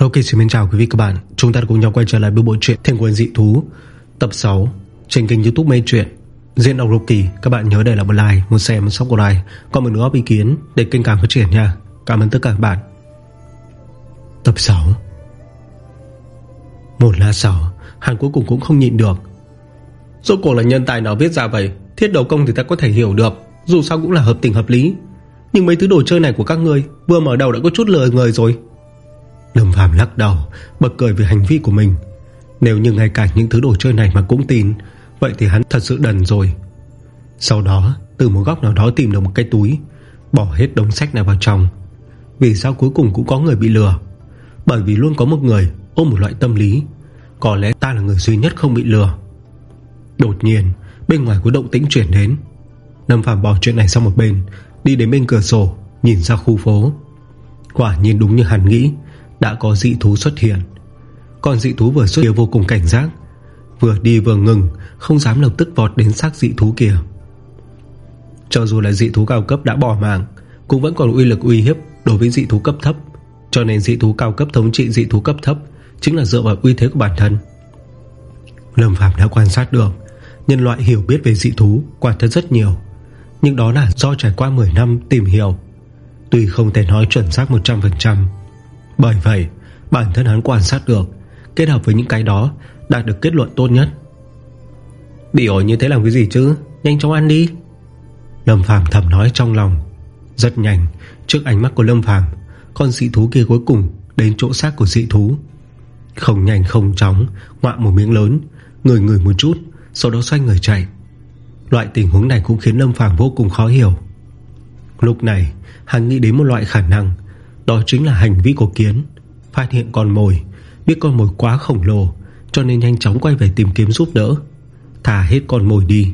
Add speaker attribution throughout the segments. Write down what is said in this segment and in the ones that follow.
Speaker 1: Ok xin chào quý vị các bạn. Chúng ta cùng nhau quay trở lại với bộ truyện Thiên quân dị thú Tập 6 trên kênh youtube Mê truyện. Diễn đọc Rocky Các bạn nhớ để lại một like, một share, một subscribe Còn một góp ý kiến để kênh càng phát triển nha. Cảm ơn tất cả các bạn. Tập 6 Một lát sau Hàn cuối cùng cũng không nhịn được. Rốt cuộc là nhân tài nào viết ra vậy? Thiết đầu công thì ta có thể hiểu được Dù sao cũng là hợp tình hợp lý. Nhưng mấy thứ đồ chơi này của các ngươi Vừa mở đầu đã có chút lừa người rồi. Lâm Phàm lắc đầu, Bật cười về hành vi của mình. Nếu như ngay cả những thứ đồ chơi này mà cũng tin, Vậy thì hắn thật sự đần rồi. Sau đó, từ một góc nào đó tìm được một cái túi, Bỏ hết đống sách này vào trong. Vì sao cuối cùng cũng có người bị lừa? Bởi vì luôn có một người ôm một loại tâm lý, Có lẽ ta là người duy nhất không bị lừa. Đột nhiên, Bên ngoài có động tĩnh chuyển đến. Lâm Phàm bỏ chuyện này sang một bên, Đi đến bên cửa sổ, Nhìn ra khu phố. Quả nhiên đúng như hắn nghĩ đã có dị thú xuất hiện. Còn dị thú vừa xuất hiện vô cùng cảnh giác, Vừa đi vừa ngừng, Không dám lập tức vọt đến xác dị thú kia. Cho dù là dị thú cao cấp đã bỏ mạng, Cũng vẫn còn uy lực uy hiếp Đối với dị thú cấp thấp. Cho nên dị thú cao cấp thống trị dị thú cấp thấp Chính là dựa vào uy thế của bản thân. Lâm Phạm đã quan sát được, Nhân loại hiểu biết về dị thú, Quả thật rất nhiều. Nhưng đó là do trải qua 10 năm tìm hiểu. Tuy không thể nói chuẩn xác 100% bởi vậy, bản thân hắn quan sát được, Kết hợp với những cái đó, Đạt được kết luận tốt nhất. Bị ổi như thế làm cái gì chứ? Nhanh chóng ăn đi. Lâm Phàm thầm nói trong lòng. Rất nhanh, trước ánh mắt của Lâm Phàm, Con dị thú kia cuối cùng Đến chỗ xác của dị thú. Không nhanh không chóng, Ngoạ một miếng lớn Người người một chút, Sau đó xoay người chạy. Loại tình huống này cũng khiến Lâm Phàm vô cùng khó hiểu. Lúc này, hắn nghĩ đến một loại khả năng đó chính là hành vi của kiến. Phát hiện con mồi, Biết con mồi quá khổng lồ, Cho nên nhanh chóng quay về tìm kiếm giúp đỡ. Thả hết con mồi đi.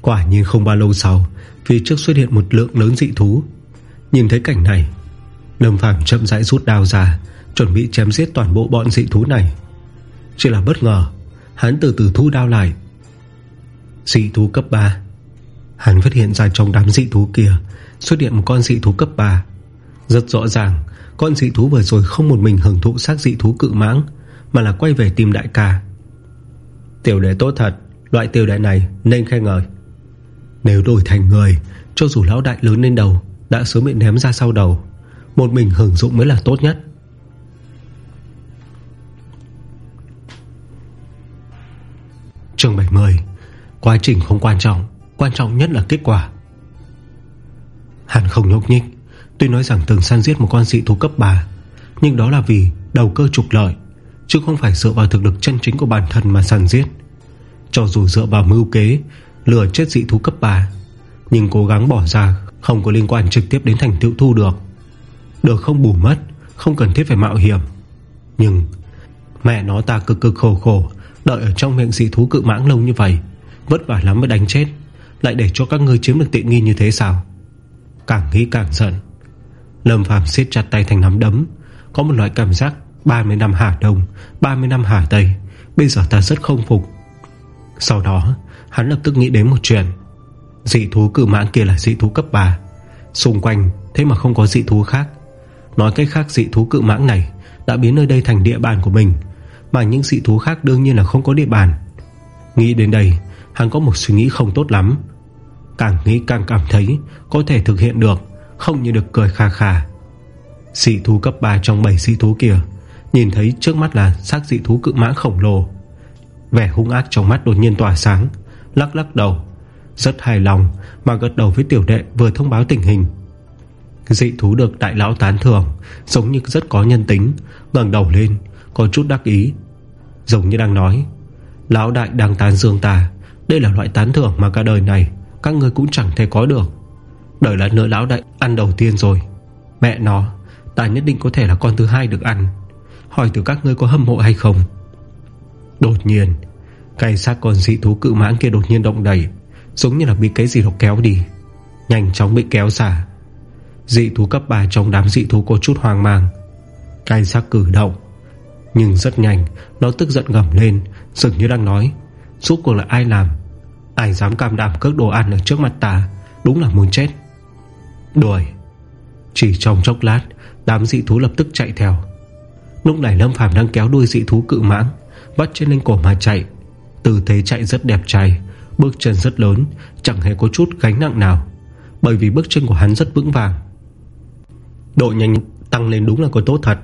Speaker 1: Quả nhiên không bao lâu sau, Phía trước xuất hiện một lượng lớn dị thú. Nhìn thấy cảnh này, Lâm Phàm chậm rãi rút đào ra, Chuẩn bị chém giết toàn bộ bọn dị thú này. Chỉ là bất ngờ, Hắn từ từ thu đao lại. Dị thú cấp 3 Hắn phát hiện ra trong đám dị thú kia Xuất hiện một con dị thú cấp 3 rất rõ ràng, Con dị thú vừa rồi không một mình hưởng thụ xác dị thú cự mãng, Mà là quay về tìm đại ca. Tiểu đệ tốt thật, Loại tiểu đệ này nên khen ngợi. Nếu đổi thành người, Cho dù lão đại lớn lên đầu, Đã sớm bị ném ra sau đầu, Một mình hưởng dụng mới là tốt nhất. Trường 70 Quá trình không quan trọng Quan trọng nhất là kết quả. Hắn không nhúc nhích. Tuy nói rằng từng săn giết một con dị thú cấp 3 Nhưng đó là vì đầu cơ trục lợi, Chứ không phải dựa vào thực lực chân chính của bản thân mà săn giết. Cho dù dựa vào mưu kế Lừa chết dị thú cấp 3 Nhưng cố gắng bỏ ra Không có liên quan trực tiếp đến thành tựu thu được. Được không bù mất, Không cần thiết phải mạo hiểm. Nhưng Mẹ nó ta cực cực khổ khổ, Đợi ở trong miệng dị thú cự mãng lâu như vậy, Vất vả lắm mới đánh chết, Lại để cho các ngươi chiếm được tiện nghi như thế sao? Càng nghĩ càng giận. Lâm Phàm siết chặt tay thành nắm đấm. Có một loại cảm giác 30 năm Hà Đông 30 năm Hà Tây. Bây giờ ta rất không phục. Sau đó, hắn lập tức nghĩ đến một chuyện. Dị thú cử mãng kia là dị thú cấp 3 Xung quanh, Thế mà không có dị thú khác. Nói cách khác, dị thú cự mãng này Đã biến nơi đây thành địa bàn của mình, Mà những dị thú khác đương nhiên là không có địa bàn. Nghĩ đến đây, Hắn có một suy nghĩ không tốt lắm. Càng nghĩ càng cảm thấy Có thể thực hiện được không như được cười kha kha. Dị thú cấp 3 trong 7 dị thú kia Nhìn thấy trước mắt là xác dị thú cự mãng khổng lồ. Vẻ hung ác trong mắt đột nhiên tỏa sáng, Lắc lắc đầu, Rất hài lòng mà gật đầu với tiểu đệ vừa thông báo tình hình. Dị thú được đại lão tán thưởng, Giống như rất có nhân tính, ngẩng đầu lên, Có chút đắc ý. Giống như đang nói, Lão đại đang tán dương ta, Đây là loại tán thưởng mà cả đời này Các người cũng chẳng thể có được. Đợi là nỡ lão đại, ăn đầu tiên rồi. Mẹ nó, Ta nhất định có thể là con thứ hai được ăn. Hỏi từ các ngươi có hâm mộ hay không. Đột nhiên Cái xác con dị thú cự mãng kia đột nhiên động đẩy Giống như là bị cái gì đó kéo đi. Nhanh chóng bị kéo xả. Dị thú cấp 3 trong đám dị thú có chút hoang mang. Cái xác cử động, Nhưng rất nhanh, Nó tức giận gầm lên, Dường như đang nói Suốt cuộc là ai làm? Ai dám cam đảm cước đồ ăn ở trước mặt ta? Đúng là muốn chết. Đuổi. Chỉ trong chốc lát, Đám dị thú lập tức chạy theo. Lúc này Lâm Phàm đang kéo đuôi dị thú cự mãng, bắt trên lên cổ mà chạy. Tư thế chạy rất đẹp trai, Bước chân rất lớn, Chẳng hề có chút gánh nặng nào, Bởi vì bước chân của hắn rất vững vàng. Độ nhanh tăng lên đúng là có tốt thật.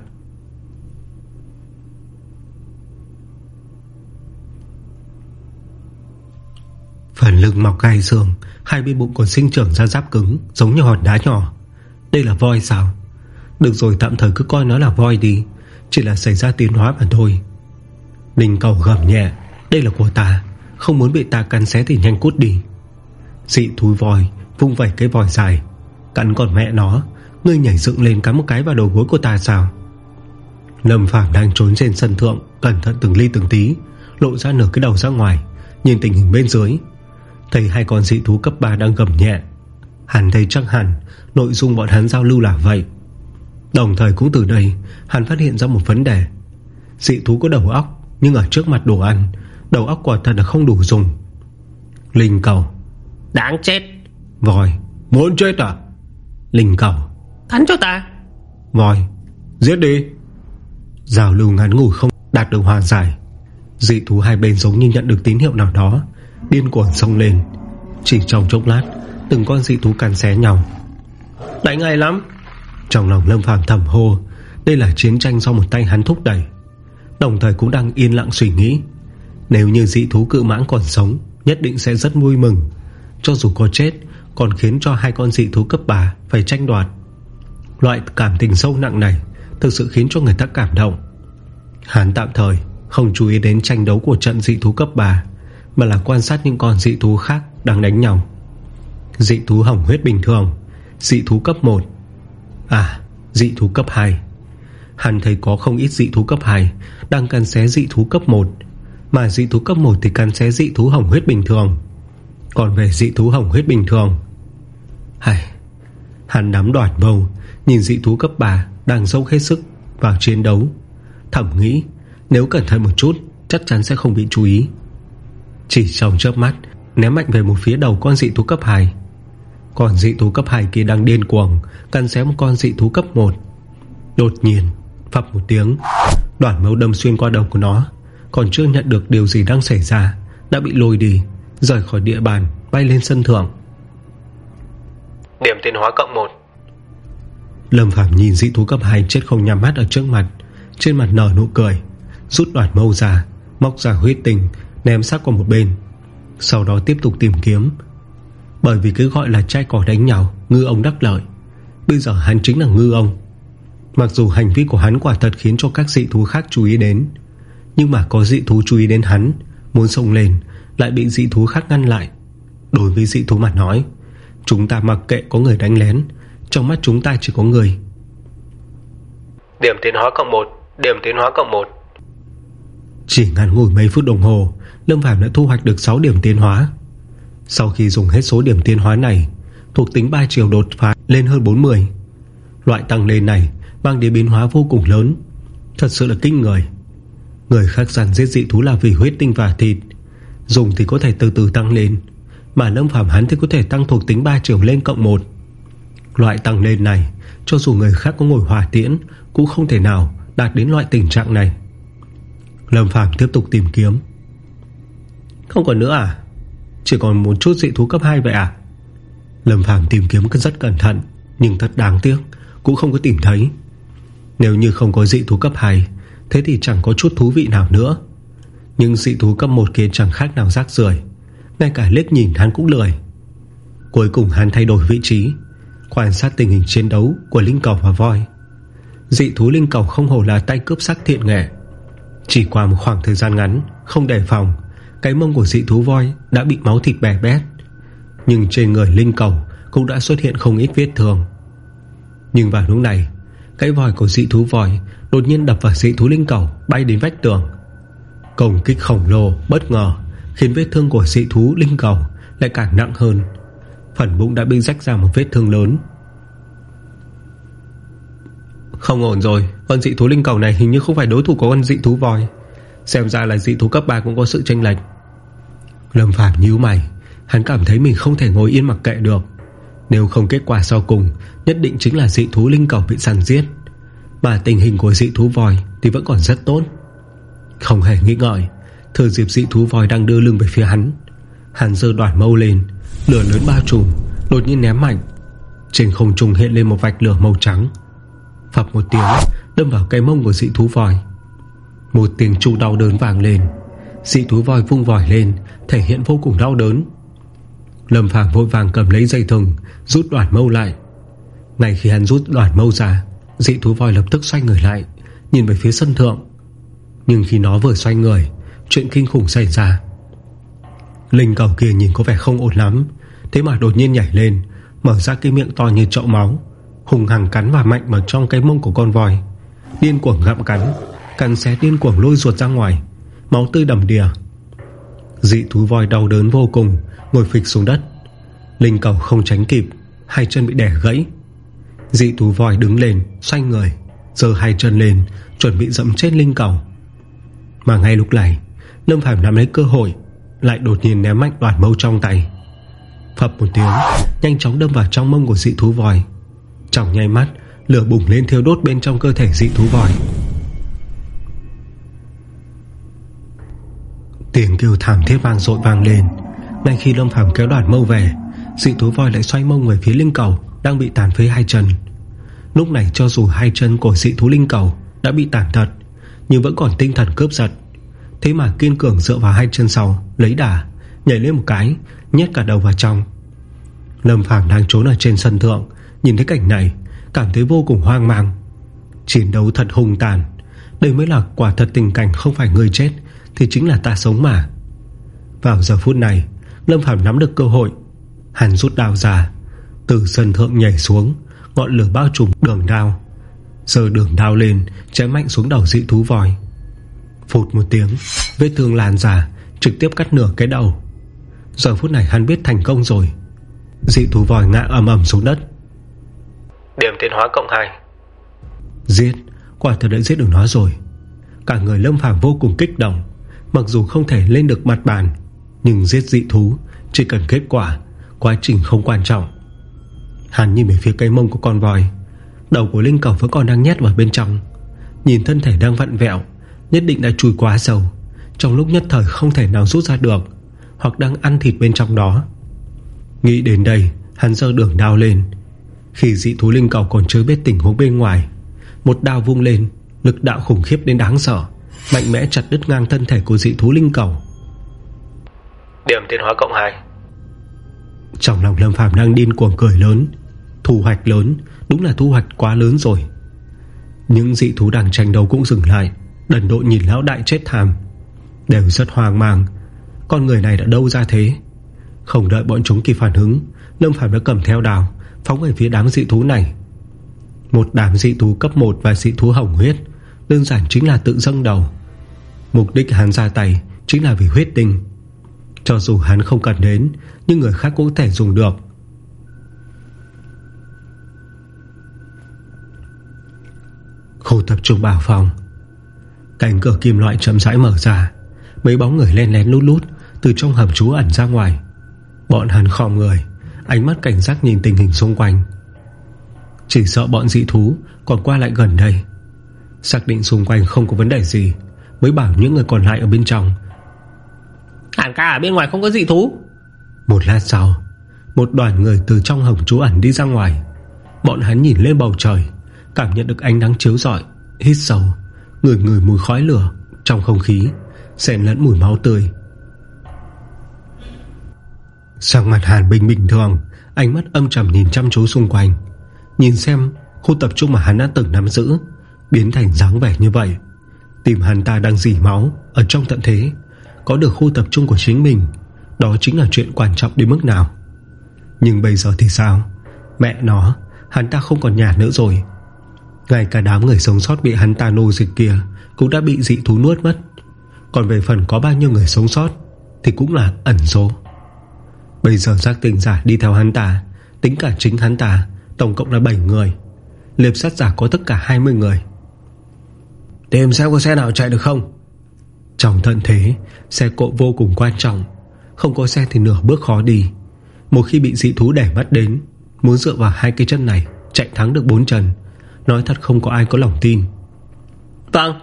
Speaker 1: Phần lưng mọc gai xương Hai bên bụng còn sinh trưởng ra giáp cứng, Giống như hòn đá nhỏ. Đây là voi sao? Được rồi, tạm thời cứ coi nó là voi đi. Chỉ là xảy ra tiến hóa mà thôi. Đình cầu gầm nhẹ. Đây là của ta. Không muốn bị ta cắn xé thì nhanh cút đi. Dị thúi voi, Vung vẩy cái vòi dài. Cắn còn mẹ nó. Ngươi nhảy dựng lên cắn một cái vào đầu gối của ta sao? Lâm Phạm đang trốn trên sân thượng, Cẩn thận từng ly từng tí, Lộ ra nửa cái đầu ra ngoài, Nhìn tình hình bên dưới. Thấy hai con dị thú cấp 3 đang gầm nhẹ. Hắn thấy chắc hẳn Nội dung bọn hắn giao lưu là vậy. Đồng thời cũng từ đây Hắn phát hiện ra một vấn đề. Dị thú có đầu óc Nhưng ở trước mặt đồ ăn Đầu óc quả thật là không đủ dùng. Linh cầu.
Speaker 2: Đáng chết.
Speaker 1: Vòi Muốn chết à? Linh cầu.
Speaker 2: Cắn cho ta.
Speaker 1: Vòi Giết đi. Giao lưu ngắn ngủi không đạt được hòa giải. Dị thú hai bên giống như nhận được tín hiệu nào đó Điên cuồng sông lên. Chỉ trong chốc lát, Từng con dị thú càn xé nhau. Đánh ngay lắm. Trong lòng Lâm Phàm thầm hô, Đây là chiến tranh do một tay hắn thúc đẩy. Đồng thời cũng đang yên lặng suy nghĩ. Nếu như dị thú cự mãng còn sống, Nhất định sẽ rất vui mừng. Cho dù có chết, Còn khiến cho hai con dị thú cấp 3 Phải tranh đoạt. Loại cảm tình sâu nặng này Thực sự khiến cho người ta cảm động. Hắn tạm thời không chú ý đến tranh đấu của trận dị thú cấp 3 mà là quan sát những con dị thú khác Đang đánh nhau. Dị thú hỏng huyết bình thường, Dị thú cấp 1 À dị thú cấp 2 Hắn thấy có không ít dị thú cấp 2 Đang cắn xé dị thú cấp 1 Mà dị thú cấp 1 thì cắn xé dị thú hỏng huyết bình thường. Còn về dị thú hỏng huyết bình thường Hay Hắn nắm đoạt bầu, Nhìn dị thú cấp 3 Đang dốc hết sức vào chiến đấu. Thẩm nghĩ, nếu cẩn thận một chút, Chắc chắn sẽ không bị chú ý. Chỉ trong chớp mắt Ném mạnh về một phía đầu con dị thú cấp 2 Còn dị thú cấp 2 kia đang điên cuồng Cắn xé một con dị thú cấp 1 Đột nhiên Phập một tiếng Đoạn mâu đâm xuyên qua đầu của nó Còn chưa nhận được điều gì đang xảy ra Đã bị lôi đi Rời khỏi địa bàn Bay lên sân thượng.
Speaker 2: Điểm tiến hóa cộng 1
Speaker 1: Lâm Phạm nhìn dị thú cấp 2 chết không nhắm mắt ở trước mặt Trên mặt nở nụ cười Rút đoạn mâu ra Móc ra huyết tình Ném xác qua một bên Sau đó tiếp tục tìm kiếm. Bởi vì cứ gọi là trai cỏ đánh nhau Ngư ông đắc lợi. Bây giờ hắn chính là ngư ông. Mặc dù hành vi của hắn quả thật khiến cho các dị thú khác chú ý đến Nhưng mà có dị thú chú ý đến hắn Muốn xông lên Lại bị dị thú khác ngăn lại. Đối với dị thú mà nói Chúng ta mặc kệ có người đánh lén Trong mắt chúng ta chỉ có người.
Speaker 2: Điểm tiến hóa cộng 1 Điểm tiến hóa cộng 1
Speaker 1: chỉ ngắn ngủi mấy phút đồng hồ Lâm Phàm đã thu hoạch được 6 điểm tiến hóa. Sau khi dùng hết số điểm tiến hóa này, Thuộc tính 3 chiều đột phá lên hơn 40 Loại tăng lên này Mang đến biến hóa vô cùng lớn, Thật sự là kinh người. Người khác rằng giết dị thú là vì huyết tinh và thịt. Dùng thì có thể từ từ tăng lên, Mà Lâm Phàm hắn thì có thể tăng thuộc tính 3 chiều lên cộng 1 Loại tăng lên này, Cho dù người khác có ngồi hỏa tiễn, Cũng không thể nào đạt đến loại tình trạng này. Lâm Phàm tiếp tục tìm kiếm. Không còn nữa à? Chỉ còn một chút dị thú cấp 2 vậy à? Lâm Phàm tìm kiếm rất cẩn thận, Nhưng thật đáng tiếc, Cũng không có tìm thấy. Nếu như không có dị thú cấp 2 Thế thì chẳng có chút thú vị nào nữa. Nhưng dị thú cấp 1 kia chẳng khác nào rác rưởi, Ngay cả liếc nhìn hắn cũng lười. Cuối cùng hắn thay đổi vị trí, Quan sát tình hình chiến đấu Của Linh Cầu và Voi. Dị thú Linh Cầu không hổ là tay cướp sắc thiện nghệ. Chỉ qua một khoảng thời gian ngắn, Không đề phòng cái mông của dị thú voi đã bị máu thịt bè bét. Nhưng trên người linh cầu Cũng đã xuất hiện không ít vết thương. Nhưng vào lúc này, Cái vòi của dị thú voi Đột nhiên đập vào dị thú linh cầu, Bay đến vách tường. Công kích khổng lồ, bất ngờ, Khiến vết thương của dị thú linh cầu Lại càng nặng hơn. Phần bụng đã bị rách ra một vết thương lớn. Không ổn rồi, Con dị thú linh cầu này hình như không phải đối thủ của con dị thú voi. Xem ra là dị thú cấp 3 cũng có sự tranh lệch. Lâm Phạm nhíu mày, Hắn cảm thấy mình không thể ngồi yên mặc kệ được. Nếu không kết quả sau cùng, Nhất định chính là dị thú linh cầu bị săn giết. Mà tình hình của dị thú vòi Thì vẫn còn rất tốt. Không hề nghĩ ngợi Thừa dịp dị thú vòi đang đưa lưng về phía hắn. Hắn dơ đoạn mâu lên, Lửa lớn bao trùm, Đột nhiên ném mạnh. Trên không trung hiện lên một vạch lửa màu trắng. Phập một tiếng, Đâm vào cái mông của dị thú vòi một tiếng chu đau đớn vàng lên. Dị thú voi vung vòi lên, Thể hiện vô cùng đau đớn. Lâm Phàm vội vàng cầm lấy dây thừng, Rút đoạn mâu lại. Ngay khi hắn rút đoạn mâu ra, Dị thú voi lập tức xoay người lại, Nhìn về phía sân thượng. Nhưng khi nó vừa xoay người, Chuyện kinh khủng xảy ra. Linh cầu kia nhìn có vẻ không ổn lắm, Thế mà đột nhiên nhảy lên, Mở ra cái miệng to như chậu máu, Hùng hằng cắn và mạnh vào trong cái mông của con voi. Điên cuồng gặm cắn. Cắn xé điên cuồng lôi ruột ra ngoài. Máu tươi đầm đìa. Dị thú voi đau đớn vô cùng, Ngồi phịch xuống đất. Linh cầu không tránh kịp, Hai chân bị đẻ gãy. Dị thú voi đứng lên, Xoay người Giờ hai chân lên, Chuẩn bị dẫm chết linh cầu. Mà ngay lúc này, Lâm Phạm nắm lấy cơ hội, Lại đột nhiên ném mạnh đoàn mâu trong tay. Phập một tiếng, Nhanh chóng đâm vào trong mông của dị thú voi. Trong nháy mắt, Lửa bùng lên thiêu đốt bên trong cơ thể dị thú voi. Tiếng kêu thảm thiết vang dội vang lên. Ngay khi Lâm Phàm kéo đoạn mâu về, Dị thú voi lại xoay mông về phía linh cầu, Đang bị tàn phế hai chân. Lúc này cho dù hai chân của dị thú linh cầu Đã bị tàn tật Nhưng vẫn còn tinh thần cướp giật. Thế mà kiên cường dựa vào hai chân sau, Lấy đà, Nhảy lên một cái, Nhét cả đầu vào trong. Lâm Phàm đang trốn ở trên sân thượng, Nhìn thấy cảnh này, Cảm thấy vô cùng hoang mang. Chiến đấu thật hùng tàn, Đây mới là quả thật tình cảnh không phải người chết. Thì chính là ta sống mà. Vào giờ phút này Lâm Phàm nắm được cơ hội Hắn rút đao ra Từ sân thượng nhảy xuống Ngọn lửa bao trùm đường đao. Giờ đường đao lên Chém mạnh xuống đầu dị thú vòi Phụt một tiếng Vết thương lan ra Trực tiếp cắt nửa cái đầu. Giờ phút này hắn biết thành công rồi. Dị thú vòi ngã ầm ầm xuống đất.
Speaker 2: Điểm tiến hóa cộng 2
Speaker 1: Giết Quả thật đã giết được nó rồi. Cả người lâm phàm vô cùng kích động Mặc dù không thể lên được mặt bàn, Nhưng giết dị thú Chỉ cần kết quả, Quá trình không quan trọng. Hắn nhìn về phía cây mông của con voi. Đầu của Linh cẩu vẫn còn đang nhét vào bên trong. Nhìn thân thể đang vặn vẹo, Nhất định đã chui quá sâu. Trong lúc nhất thời không thể nào rút ra được, Hoặc đang ăn thịt bên trong đó. Nghĩ đến đây, Hắn dơ đường đao lên. Khi dị thú linh cầu còn chưa biết tình huống bên ngoài, Một đao vung lên, Lực đạo khủng khiếp đến đáng sợ. Mạnh mẽ chặt đứt ngang thân thể của dị thú linh cầu.
Speaker 2: Điểm tiến hóa cộng 2
Speaker 1: Trong lòng Lâm Phàm đang điên cuồng cười lớn Thu hoạch lớn Đúng là thu hoạch quá lớn rồi. Những dị thú đang tranh đấu cũng dừng lại Đần độ nhìn lão đại chết thảm. Đều rất hoang mang Con người này đã đâu ra thế? Không đợi bọn chúng kịp phản ứng Lâm Phàm đã cầm theo đào Phóng về phía đám dị thú này. Một đám dị thú cấp 1 và dị thú hồng huyết Đơn giản chính là tự dâng đầu Mục đích hắn ra tay Chính là vì huyết tinh. Cho dù hắn không cần đến, Nhưng người khác cũng có thể dùng được. Khu tập trung bảo phòng. Cánh cửa kim loại chậm rãi mở ra. Mấy bóng người len lén lút lút Từ trong hầm trú ẩn ra ngoài. Bọn hắn khom người, Ánh mắt cảnh giác nhìn tình hình xung quanh. Chỉ sợ bọn dị thú Còn qua lại gần đây. Xác định xung quanh không có vấn đề gì. Mới bảo những người còn lại ở bên trong.
Speaker 3: Hẳn ca ở bên ngoài không có dị thú.
Speaker 1: Một lát sau Một đoàn người từ trong hầm trú ẩn đi ra ngoài. Bọn hắn nhìn lên bầu trời Cảm nhận được ánh nắng chiếu rọi Hít sâu Người người mùi khói lửa Trong không khí Xen lẫn mùi máu tươi. Sang mặt Hàn Bình bình thường Ánh mắt âm trầm nhìn chăm chú xung quanh. Nhìn xem khu tập trung mà hắn đã từng nắm giữ Biến thành dáng vẻ như vậy Tìm hắn ta đang dỉ máu Ở trong tận thế, Có được khu tập trung của chính mình, Đó chính là chuyện quan trọng đến mức nào. Nhưng bây giờ thì sao? Mẹ nó, Hắn ta không còn nhà nữa rồi. Ngay cả đám người sống sót bị hắn ta nô dịch kia Cũng đã bị dị thú nuốt mất. Còn về phần có bao nhiêu người sống sót Thì cũng là ẩn số. Bây giờ giác tình giả đi theo hắn ta, Tính cả chính hắn ta, Tổng cộng là 7 người. Liệp sát giả có tất cả 20 người. Tìm xem có xe nào chạy được không? Trong thận thế, Xe cộ vô cùng quan trọng. Không có xe thì nửa bước khó đi. Một khi bị dị thú đẻ mắt đến, Muốn dựa vào hai cái chân này Chạy thắng được bốn chân, Nói thật không có ai có lòng tin.
Speaker 3: Vâng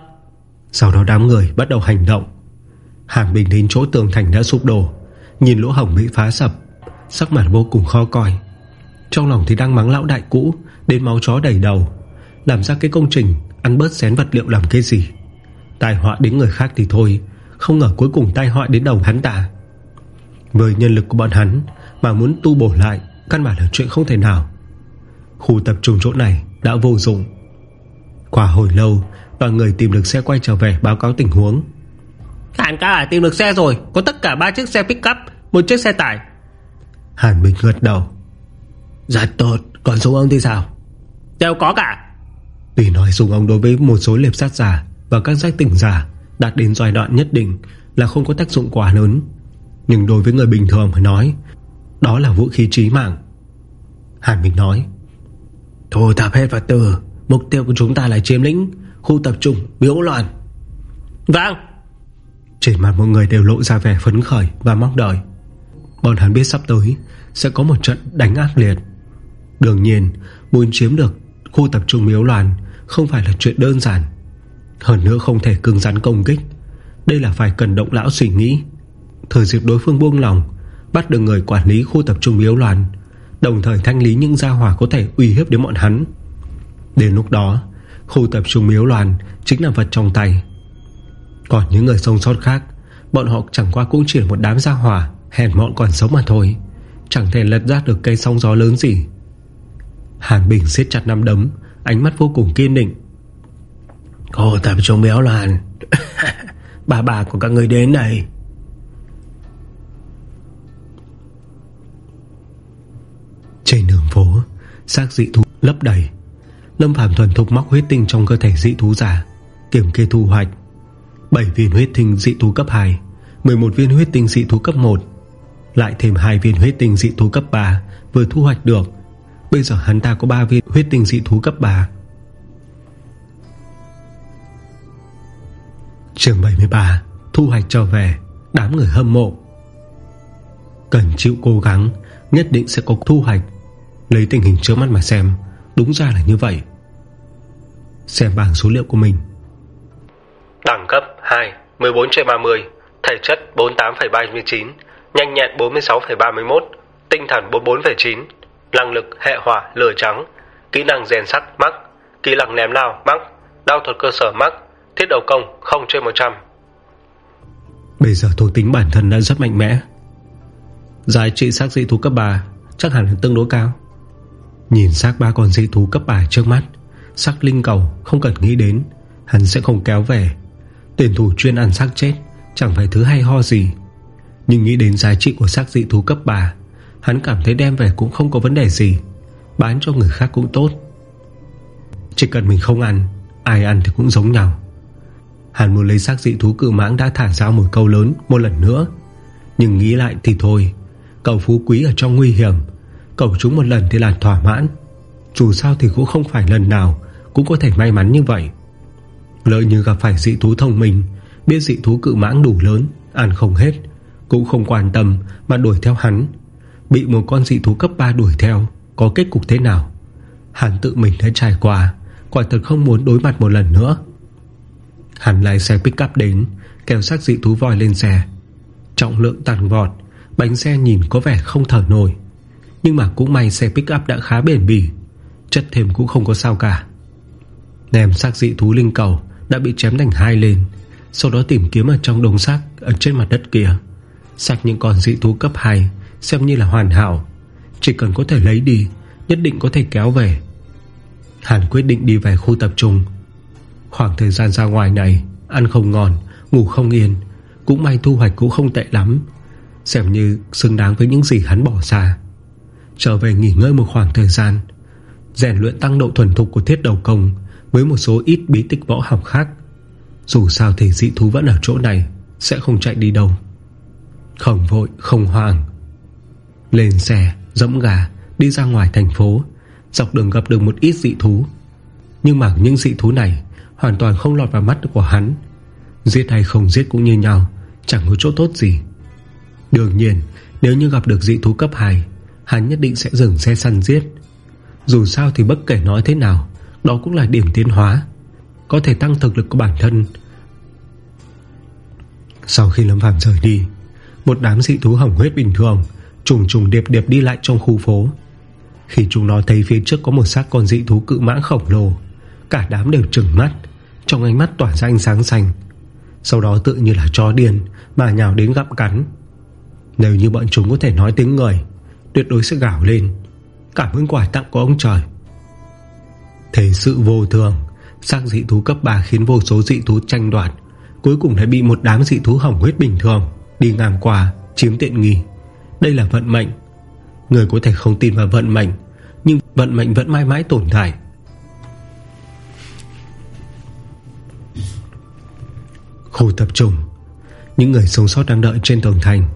Speaker 1: Sau đó đám người bắt đầu hành động. Hàng Bình đến chỗ tường thành đã sụp đổ. Nhìn lỗ hổng bị phá sập, Sắc mặt vô cùng khó coi. Trong lòng thì đang mắng lão đại cũ, Đến máu chó đầy đầu. Làm ra cái công trình Ăn bớt xén vật liệu làm cái gì. Tai họa đến người khác thì thôi Không ngờ cuối cùng tai họa đến đầu hắn ta. Với nhân lực của bọn hắn Mà muốn tu bổ lại Căn bản là chuyện không thể nào. Khu tập trung chỗ này đã vô dụng. Qua hồi lâu Đoàn người tìm được xe quay trở về báo cáo tình huống.
Speaker 3: Hàn ca tìm được xe rồi Có tất cả 3 chiếc xe pick up Một chiếc xe tải.
Speaker 1: Hàn Bình gật đầu. Rất tốt Còn súng ông thì sao?
Speaker 3: Đều có cả
Speaker 1: Tuy nói súng ông đối với một số liệp sát giả Và các giác tỉnh giả Đạt đến giai đoạn nhất định Là không có tác dụng quá lớn Nhưng đối với người bình thường phải nói Đó là vũ khí trí mạng. Hàn Bình nói Thu thập hết vật tư Mục tiêu của chúng ta là chiếm lĩnh Khu tập trung miễu loạn.
Speaker 3: Vâng.
Speaker 1: Trên mặt mọi người đều lộ ra vẻ phấn khởi Và mong đợi. Bọn hắn biết sắp tới Sẽ có một trận đánh ác liệt. Đương nhiên muốn chiếm được Khu tập trung miếu loạn không phải là chuyện đơn giản. Hơn nữa không thể cứng rắn công kích. Đây là phải cần động lão suy nghĩ. Thời dịp đối phương buông lòng, Bắt được người quản lý khu tập trung miếu loạn, Đồng thời thanh lý những gia hỏa có thể uy hiếp đến bọn hắn. Đến lúc đó, Khu tập trung miếu loạn Chính là vật trong tay. Còn những người sống sót khác, Bọn họ chẳng qua cũng chỉ là một đám gia hỏa, Hèn mọn còn sống mà thôi. Chẳng thể lật ra được cây sóng gió lớn gì. Hàn Bình siết chặt nắm đấm Ánh mắt vô cùng kiên định. Cô tập trung béo loạn Bà bà của các người đến này. Trên đường phố, xác dị thú lấp đầy. Lâm Phạm thuần thục móc huyết tinh trong cơ thể dị thú giả, Kiểm kê thu hoạch. 7 viên huyết tinh dị thú cấp 2 11 viên huyết tinh dị thú cấp 1 Lại thêm 2 viên huyết tinh dị thú cấp 3 Vừa thu hoạch được. Bây giờ hắn ta có 3 viên huyết tinh dị thú cấp 3 Trường 73 Thu hoạch trở về Đám người hâm mộ. Cần chịu cố gắng Nhất định sẽ có thu hoạch. Lấy tình hình trước mắt mà xem Đúng ra là như vậy. Xem bảng số liệu của mình.
Speaker 2: Đẳng cấp 2 14 trên 30 Thể chất 48,39 Nhanh nhẹn 46,31 Tinh thần 44,9 Năng lực, hệ hỏa, lửa trắng, Kỹ năng rèn sắt, mắc, Kỹ năng ném lao, mắc, Đao thuật cơ sở, mắc, Thiết đầu công, không trên 100
Speaker 1: Bây giờ thuộc tính bản thân đã rất mạnh mẽ. Giá trị xác dị thú cấp 3 Chắc hẳn là tương đối cao. Nhìn xác ba con dị thú cấp 3 trước mắt, Xác linh cầu không cần nghĩ đến, Hắn sẽ không kéo về. Tuyển thủ chuyên ăn xác chết Chẳng phải thứ hay ho gì. Nhưng nghĩ đến giá trị của xác dị thú cấp 3 Hắn cảm thấy đem về cũng không có vấn đề gì. Bán cho người khác cũng tốt. Chỉ cần mình không ăn, Ai ăn thì cũng giống nhau. Hắn muốn lấy xác dị thú cự mãng đã thả ra một câu lớn Một lần nữa. Nhưng nghĩ lại thì thôi, Cầu phú quý ở trong nguy hiểm, Cầu chúng một lần thì là thỏa mãn. Dù sao thì cũng không phải lần nào Cũng có thể may mắn như vậy. Lợi như gặp phải dị thú thông minh, Biết dị thú cự mãng đủ lớn, Ăn không hết, Cũng không quan tâm mà đuổi theo hắn. Bị một con dị thú cấp 3 đuổi theo, Có kết cục thế nào? Hắn tự mình đã trải qua, Quả thật không muốn đối mặt một lần nữa. Hắn lái xe pick up đến, Kéo xác dị thú voi lên xe. Trọng lượng tàn vọt, Bánh xe nhìn có vẻ không thở nổi. Nhưng mà cũng may xe pick up đã khá bền bỉ, Chất thêm cũng không có sao cả. Nèm xác dị thú linh cầu Đã bị chém thành hai lên, Sau đó tìm kiếm ở trong đống xác Ở trên mặt đất kia. Xác những con dị thú cấp 2 Xem như là hoàn hảo. Chỉ cần có thể lấy đi Nhất định có thể kéo về. Hàn quyết định đi về khu tập trung. Khoảng thời gian ra ngoài này Ăn không ngon, ngủ không yên Cũng may thu hoạch cũng không tệ lắm. Xem như xứng đáng với những gì hắn bỏ ra. Trở về nghỉ ngơi một khoảng thời gian rèn luyện tăng độ thuần thục của thiết đầu công Với một số ít bí tích võ học khác. Dù sao thì dị thú vẫn ở chỗ này Sẽ không chạy đi đâu. Không vội không hoang lên xe, dẫm gà, Đi ra ngoài thành phố, Dọc đường gặp được một ít dị thú. Nhưng mà những dị thú này Hoàn toàn không lọt vào mắt của hắn. Giết hay không giết cũng như nhau, Chẳng có chỗ tốt gì. Đương nhiên, nếu như gặp được dị thú cấp 2 Hắn nhất định sẽ dừng xe săn giết. Dù sao thì bất kể nói thế nào, Đó cũng là điểm tiến hóa, Có thể tăng thực lực của bản thân. Sau khi Lâm Phàm rời đi, Một đám dị thú hỏng huyết bình thường Trùng trùng điệp điệp đi lại trong khu phố. Khi chúng nó thấy phía trước có một xác con dị thú cự mãng khổng lồ, Cả đám đều trừng mắt, Trong ánh mắt tỏa ra ánh sáng xanh. Sau đó tự như là chó điên Mà nhào đến gặm cắn. Nếu như bọn chúng có thể nói tiếng người, Tuyệt đối sẽ gào lên. Cảm ơn quà tặng của ông trời. Thế sự vô thường, Xác dị thú cấp 3 khiến vô số dị thú tranh đoạt, Cuối cùng lại bị một đám dị thú hỏng huyết bình thường, Đi ngang qua, Chiếm tiện nghi. Đây là vận mệnh. Người có thể không tin vào vận mệnh, Nhưng vận mệnh vẫn mãi mãi tồn tại. Khu tập trung. Những người sống sót đang đợi trên tường thành.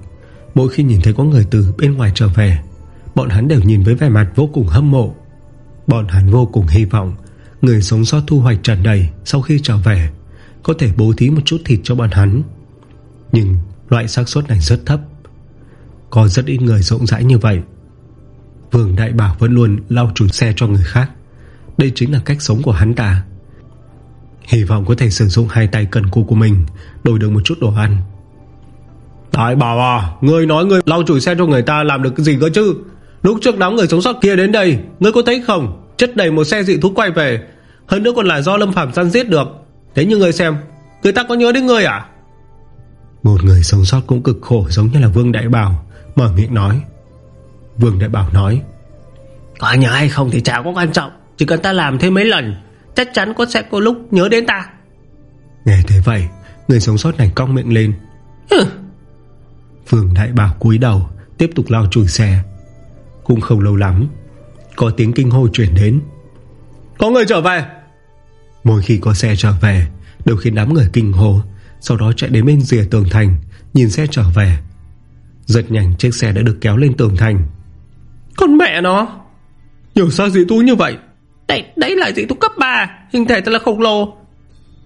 Speaker 1: Mỗi khi nhìn thấy có người từ bên ngoài trở về, Bọn hắn đều nhìn với vẻ mặt vô cùng hâm mộ. Bọn hắn vô cùng hy vọng Người sống sót thu hoạch tràn đầy Sau khi trở về Có thể bố thí một chút thịt cho bọn hắn. Nhưng loại xác suất này rất thấp. Có rất ít người rộng rãi như vậy. Vương Đại Bảo vẫn luôn lau chùi xe cho người khác. Đây chính là cách sống của hắn ta. Hy vọng có thể sử dụng hai tay cần cù của mình Đổi được một chút đồ ăn. Đại Bảo à Ngươi nói ngươi lau chùi xe cho người ta làm được cái gì cơ chứ? Lúc trước đám người sống sót kia đến đây Ngươi có thấy không? Chất đầy một xe dị thú quay về Hơn nữa còn là do Lâm Phạm săn giết được. Thế nhưng người xem Người ta có nhớ đến ngươi à? Một người sống sót cũng cực khổ giống như là Vương Đại Bảo Mở miệng nói. Vương Đại Bảo nói
Speaker 3: Có nhớ hay không thì chả có quan trọng Chỉ cần ta làm thêm mấy lần Chắc chắn có sẽ có lúc nhớ đến ta.
Speaker 1: Nghe thế vậy Người sống sót này cong miệng lên.
Speaker 3: Hừ.
Speaker 1: Vương Đại Bảo cúi đầu Tiếp tục lao chùi xe. Cũng không lâu lắm Có tiếng kinh hô chuyển đến. Có người trở về. Mỗi khi có xe trở về Đều khiến đám người kinh hô Sau đó chạy đến bên rìa tường thành Nhìn xe trở về Giật nhanh chiếc xe đã được kéo lên tường thành.
Speaker 3: Con mẹ nó!
Speaker 1: Nhiều sao dị thú như vậy?
Speaker 3: Đấy, đấy là dị thú cấp 3 Hình thể thật là khổng lồ.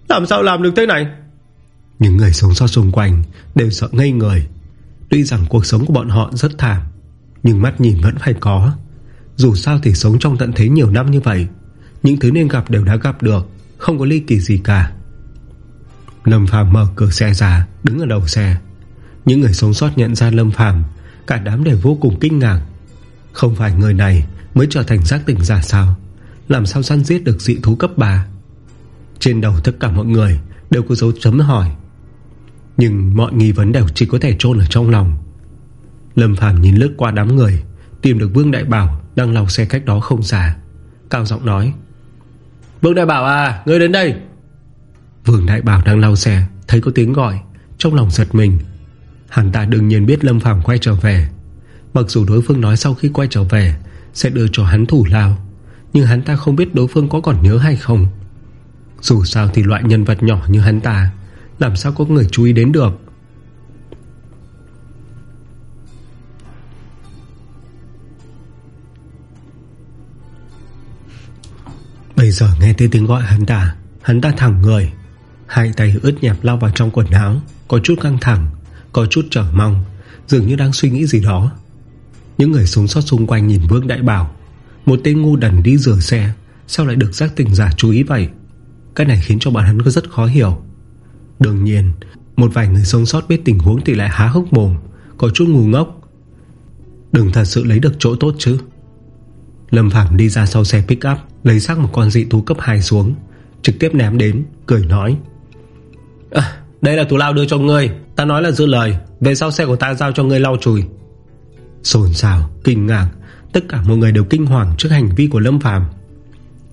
Speaker 1: Làm sao làm được thế này? Những người sống sót xung quanh Đều sợ ngây người. Tuy rằng cuộc sống của bọn họ rất thảm Nhưng mắt nhìn vẫn phải có. Dù sao thì sống trong tận thế nhiều năm như vậy Những thứ nên gặp đều đã gặp được Không có ly kỳ gì cả. Lâm Phàm mở cửa xe ra Đứng ở đầu xe. Những người sống sót nhận ra Lâm Phàm Cả đám đều vô cùng kinh ngạc. Không phải người này mới trở thành giác tỉnh giả sao? Làm sao săn giết được dị thú cấp 3 Trên đầu tất cả mọi người Đều có dấu chấm hỏi. Nhưng mọi nghi vấn đều chỉ có thể chôn ở trong lòng. Lâm Phàm nhìn lướt qua đám người Tìm được Vương Đại Bảo Đang lau xe cách đó không xa. Cao giọng nói
Speaker 3: Vương Đại Bảo à Ngươi đến đây.
Speaker 1: Vương Đại Bảo đang lau xe Thấy có tiếng gọi Trong lòng giật mình Hắn ta đương nhiên biết Lâm Phàm quay trở về. Mặc dù đối phương nói sau khi quay trở về, Sẽ đưa cho hắn thủ lao, Nhưng hắn ta không biết đối phương có còn nhớ hay không. Dù sao thì loại nhân vật nhỏ như hắn ta, Làm sao có người chú ý đến được? Bây giờ nghe thấy tiếng gọi hắn ta Hắn ta thẳng người, Hai tay ướt nhẹp lao vào trong quần áo, Có chút căng thẳng. Có chút trở mong Dường như đang suy nghĩ gì đó. Những người sống sót xung quanh nhìn Vương Đại Bảo. Một tên ngu đần đi rửa xe Sao lại được giác tỉnh giả chú ý vậy? Cái này khiến cho bọn hắn có rất khó hiểu. Đương nhiên Một vài người sống sót biết tình huống thì lại há hốc mồm Có chút ngu ngốc. Đừng thật sự lấy được chỗ tốt chứ. Lâm Phàm đi ra sau xe pick up Lấy xác một con dị thú cấp 2 xuống Trực tiếp ném đến Cười nói.
Speaker 3: À, đây là thù lao đưa cho ngươi. Ta nói là giữ lời. Về sau xe của ta giao cho ngươi lau chùi.
Speaker 1: Xồn xào, kinh ngạc. Tất cả mọi người đều kinh hoàng trước hành vi của Lâm Phàm.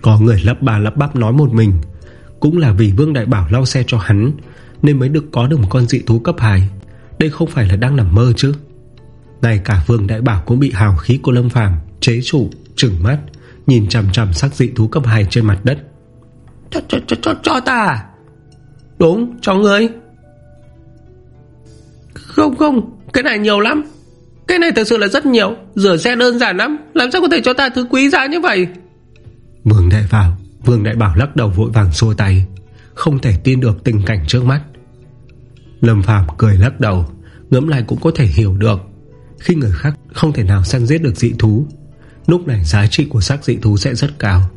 Speaker 1: Có người lắp bà lắp bắp nói một mình. Cũng là vì Vương Đại Bảo lau xe cho hắn Nên mới được có được một con dị thú cấp 2 Đây không phải là đang nằm mơ chứ? Ngay cả Vương Đại Bảo cũng bị hào khí của Lâm Phàm Chế trụ, trừng mắt Nhìn chằm chằm sắc dị thú cấp 2 trên mặt đất.
Speaker 3: Cho, cho, cho, cho, cho ta! Đúng, cho ngươi. Không không Cái này nhiều lắm. Cái này thật sự là rất nhiều. Rửa xe đơn giản lắm. Làm sao có thể cho ta thứ quý giá như vậy?
Speaker 1: Vương Đại vào Vương Đại Bảo lắc đầu vội vàng xua tay. Không thể tin được tình cảnh trước mắt. Lâm Phạm cười lắc đầu Ngẫm lại cũng có thể hiểu được. Khi người khác không thể nào săn giết được dị thú Lúc này giá trị của xác dị thú sẽ rất cao.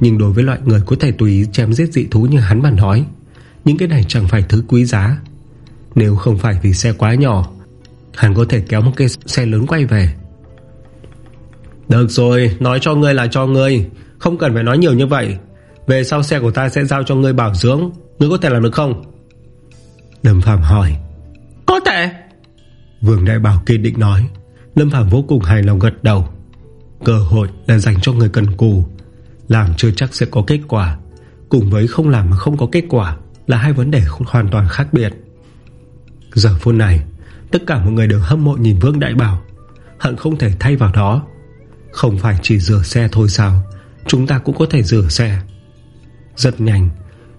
Speaker 1: Nhưng đối với loại người có thể tùy chém giết dị thú như hắn mà nói những cái này chẳng phải thứ quý giá. Nếu không phải vì xe quá nhỏ Hắn có thể kéo một cái xe lớn quay về. Được rồi Nói cho ngươi là cho ngươi. Không cần phải nói nhiều như vậy. Về sau xe của ta sẽ giao cho ngươi bảo dưỡng. Ngươi có thể làm được không? Lâm Phạm hỏi.
Speaker 3: Có thể.
Speaker 1: Vương Đại Bảo kiên định nói. Lâm Phạm vô cùng hài lòng gật đầu. Cơ hội là dành cho người cần cù. Làm chưa chắc sẽ có kết quả. Cùng với không làm mà không có kết quả là hai vấn đề hoàn toàn khác biệt. Giờ phút này, Tất cả mọi người đều hâm mộ nhìn Vương Đại Bảo. Hận không thể thay vào đó. Không phải chỉ rửa xe thôi sao, Chúng ta cũng có thể rửa xe. Rất nhanh,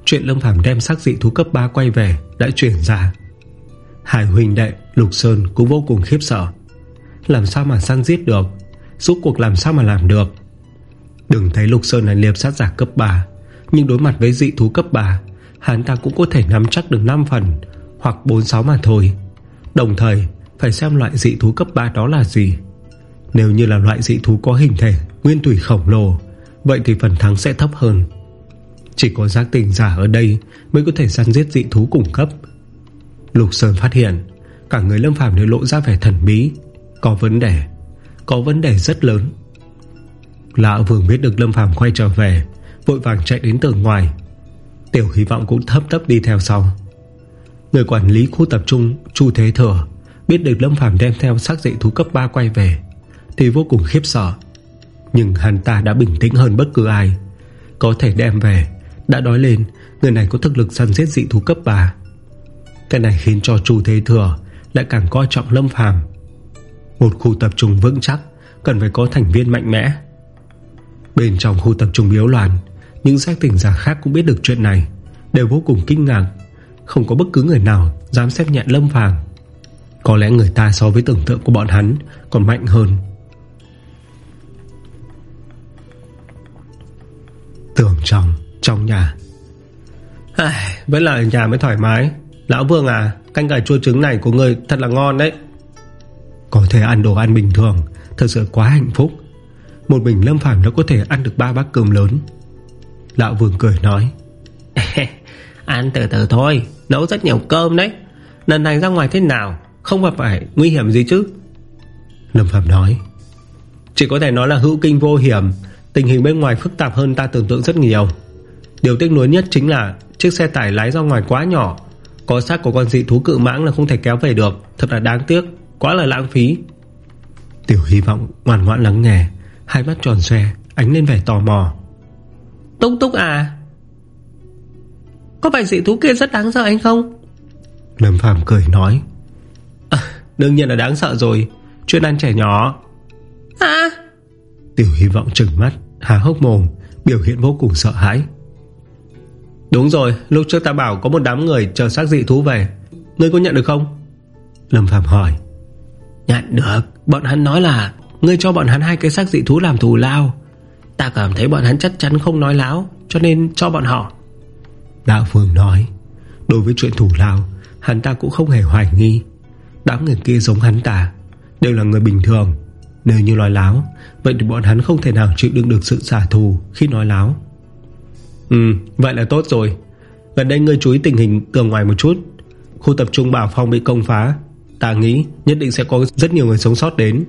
Speaker 1: Chuyện Lâm Phàm đem xác dị thú cấp 3 quay về Đã chuyển ra. Hải huynh đệ, Lục Sơn cũng vô cùng khiếp sợ. Làm sao mà săn giết được? Rốt cuộc làm sao mà làm được? Đừng thấy Lục Sơn là liệp sát giả cấp 3 Nhưng đối mặt với dị thú cấp 3 Hắn ta cũng có thể nắm chắc được 5 phần Hoặc 4-6 mà thôi. Đồng thời, phải xem loại dị thú cấp 3 đó là gì. Nếu như là loại dị thú có hình thể Nguyên thủy khổng lồ, Vậy thì phần thắng sẽ thấp hơn. Chỉ có giác tình giả ở đây Mới có thể săn giết dị thú cung cấp. Lục Sơn phát hiện, Cả người Lâm Phàm đều lộ ra vẻ thần bí, Có vấn đề, Có vấn đề rất lớn. Lão Vương biết được Lâm Phàm quay trở về, Vội vàng chạy đến tường ngoài Tiểu hy vọng cũng thấp tấp đi theo sau. Người quản lý khu tập trung, Chu Thế Thừa, Biết được Lâm Phàm đem theo xác dị thú cấp 3 quay về, Thì vô cùng khiếp sợ. Nhưng hắn ta đã bình tĩnh hơn bất cứ ai. Có thể đem về, Đã nói lên, Người này có thực lực săn giết dị thú cấp 3 Cái này khiến cho Chu Thế Thừa Lại càng coi trọng Lâm Phàm. Một khu tập trung vững chắc Cần phải có thành viên mạnh mẽ. Bên trong khu tập trung yếu loạn những giác tỉnh giả khác cũng biết được chuyện này. Đều vô cùng kinh ngạc. Không có bất cứ người nào dám xếp nhẹ Lâm Phàm. Có lẽ người ta so với tưởng tượng của bọn hắn Còn mạnh hơn. Tưởng trong Trong nhà. Ai, Vẫn là ở nhà mới thoải mái. Lão Vương à Canh gà chua trứng này của người thật là ngon đấy. Có thể ăn đồ ăn bình thường Thật sự quá hạnh phúc. Một mình Lâm Phàm đã có thể ăn được ba bát cơm lớn. Lão Vương cười nói.
Speaker 3: Ăn từ từ thôi Nấu rất nhiều cơm đấy. Lần này ra ngoài thế nào? Không phải phải nguy hiểm gì chứ?
Speaker 1: Lâm Phạm nói. Chỉ có thể nói là hữu kinh vô hiểm. Tình hình bên ngoài phức tạp hơn ta tưởng tượng rất nhiều. Điều tiếc nuối nhất chính là Chiếc xe tải lái ra ngoài quá nhỏ. Có xác của con dị thú cự mãng là không thể kéo về được. Thật là đáng tiếc Quá là lãng phí. Tiểu hy vọng ngoan ngoãn lắng nghe. Hai mắt tròn xoe Ánh lên vẻ tò mò
Speaker 3: Túc túc à? Có phải dị thú kia rất đáng sợ anh không?
Speaker 1: Lâm Phàm cười nói. À, Đương nhiên là đáng sợ rồi. Chuyện ăn trẻ nhỏ.
Speaker 3: À.
Speaker 1: Tiểu hy vọng trừng mắt Há hốc mồm Biểu hiện vô cùng sợ hãi. Đúng rồi Lúc trước ta bảo có một đám người chờ xác dị thú về. Ngươi có nhận được không? Lâm Phạm hỏi.
Speaker 3: Nhận được. Bọn hắn nói là Ngươi cho bọn hắn hai cái xác dị thú làm thù lao Ta cảm thấy bọn hắn chắc chắn không nói láo Cho nên cho bọn họ.
Speaker 1: Đạo Phương nói Đối với chuyện thù lao Hắn ta cũng không hề hoài nghi. Đám người kia giống hắn ta Đều là người bình thường. Nếu như nói láo Vậy thì bọn hắn không thể nào chịu đựng được sự trả thù Khi nói láo. Ừ vậy là tốt rồi. Gần đây ngươi chú ý tình hình tường ngoài một chút. Khu tập trung bảo phong bị công phá Ta nghĩ nhất định sẽ có rất nhiều người sống sót đến.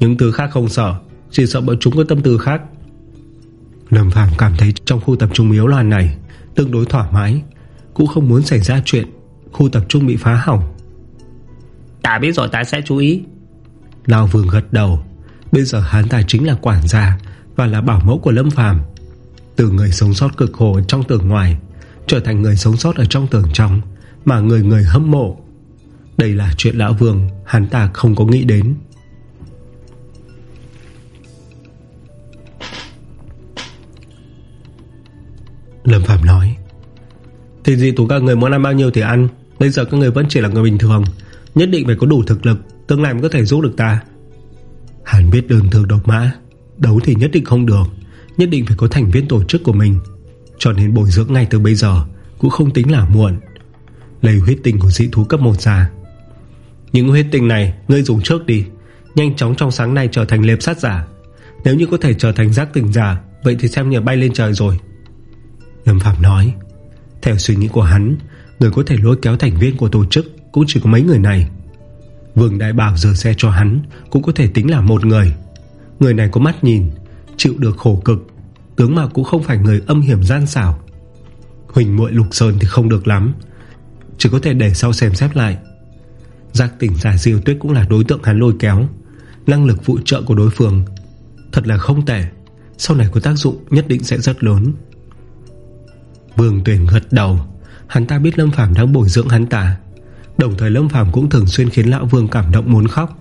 Speaker 1: Những thứ khác không sợ Chỉ sợ bọn chúng có tâm tư khác Lâm Phàm cảm thấy trong khu tập trung miếu loạn này Tương đối thoải mái Cũng không muốn xảy ra chuyện Khu tập trung bị phá hỏng.
Speaker 3: Ta biết rồi ta sẽ chú ý.
Speaker 1: Lao Vương gật đầu. Bây giờ hắn ta chính là quản gia Và là bảo mẫu của Lâm Phàm. Từ người sống sót cực khổ trong tường ngoài Trở thành người sống sót ở trong tường trong Mà người người hâm mộ. Đây là chuyện Lão Vương Hắn ta không có nghĩ đến Lâm Phạm nói. Thì gì tụi các người muốn ăn bao nhiêu thì ăn, Bây giờ các người vẫn chỉ là người bình thường. Nhất định phải có đủ thực lực, Tương lai mới có thể giúp được ta. Hàn biết đơn thường độc mã, Đấu thì nhất định không được, Nhất định phải có thành viên tổ chức của mình. Cho nên bồi dưỡng ngay từ bây giờ Cũng không tính là muộn. Lấy huyết tinh của dị thú cấp 1 ra. Những huyết tinh này Ngươi dùng trước đi, Nhanh chóng trong sáng nay trở thành lệp sát giả. Nếu như có thể trở thành giác tỉnh giả, Vậy thì xem như bay lên trời rồi. Lâm Phạm nói. Theo suy nghĩ của hắn, Người có thể lôi kéo thành viên của tổ chức Cũng chỉ có mấy người này. Vương Đại Bảo giờ xe cho hắn, Cũng có thể tính là một người. Người này có mắt nhìn, Chịu được khổ cực, Tướng mà cũng không phải người âm hiểm gian xảo. Huỳnh muội Lục Sơn thì không được lắm, Chỉ có thể để sau xem xét lại. Giác tỉnh giả diêu tuyết cũng là đối tượng hắn lôi kéo. Năng lực phụ trợ của đối phương Thật là không tệ, Sau này có tác dụng nhất định sẽ rất lớn. Vương tuyển gật đầu. Hắn ta biết Lâm Phàm đang bồi dưỡng hắn ta. Đồng thời Lâm Phàm cũng thường xuyên khiến Lão Vương cảm động muốn khóc.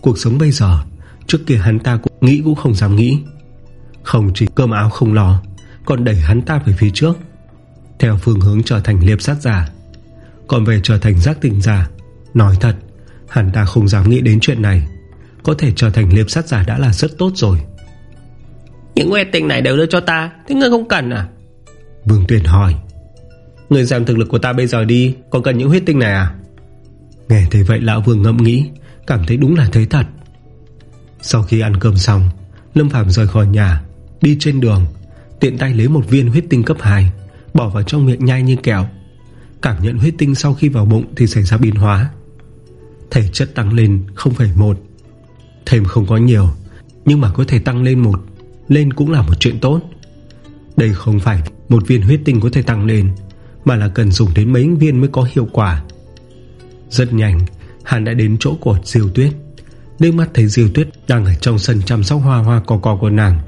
Speaker 1: Cuộc sống bây giờ, Trước kia hắn ta cũng nghĩ cũng không dám nghĩ. Không chỉ cơm áo không lo, Còn đẩy hắn ta về phía trước, Theo phương hướng trở thành liệp sát giả. Còn về trở thành giác tình giả, Nói thật, Hắn ta không dám nghĩ đến chuyện này. Có thể trở thành liệp sát giả đã là rất tốt rồi.
Speaker 3: Những nguyên tình này đều đưa cho ta, Thế ngươi không cần à?
Speaker 1: Vương Tuyền hỏi. Người giảm thực lực của ta bây giờ đi Còn cần những huyết tinh này à? Nghe thấy vậy lão Vương ngẫm nghĩ Cảm thấy đúng là thấy thật. Sau khi ăn cơm xong Lâm Phạm rời khỏi nhà Đi trên đường Tiện tay lấy một viên huyết tinh cấp 2 Bỏ vào trong miệng nhai như kẹo. Cảm nhận huyết tinh sau khi vào bụng Thì xảy ra biến hóa. Thể chất tăng lên 0,1 Thêm không có nhiều Nhưng mà có thể tăng lên một Lên cũng là một chuyện tốt đây không phải một viên huyết tinh có thể tăng lên, Mà là cần dùng đến mấy viên mới có hiệu quả. Rất nhanh, Hắn đã đến chỗ của Diêu Tuyết. Đôi mắt thấy Diêu Tuyết đang ở trong sân chăm sóc hoa hoa cò cò của nàng.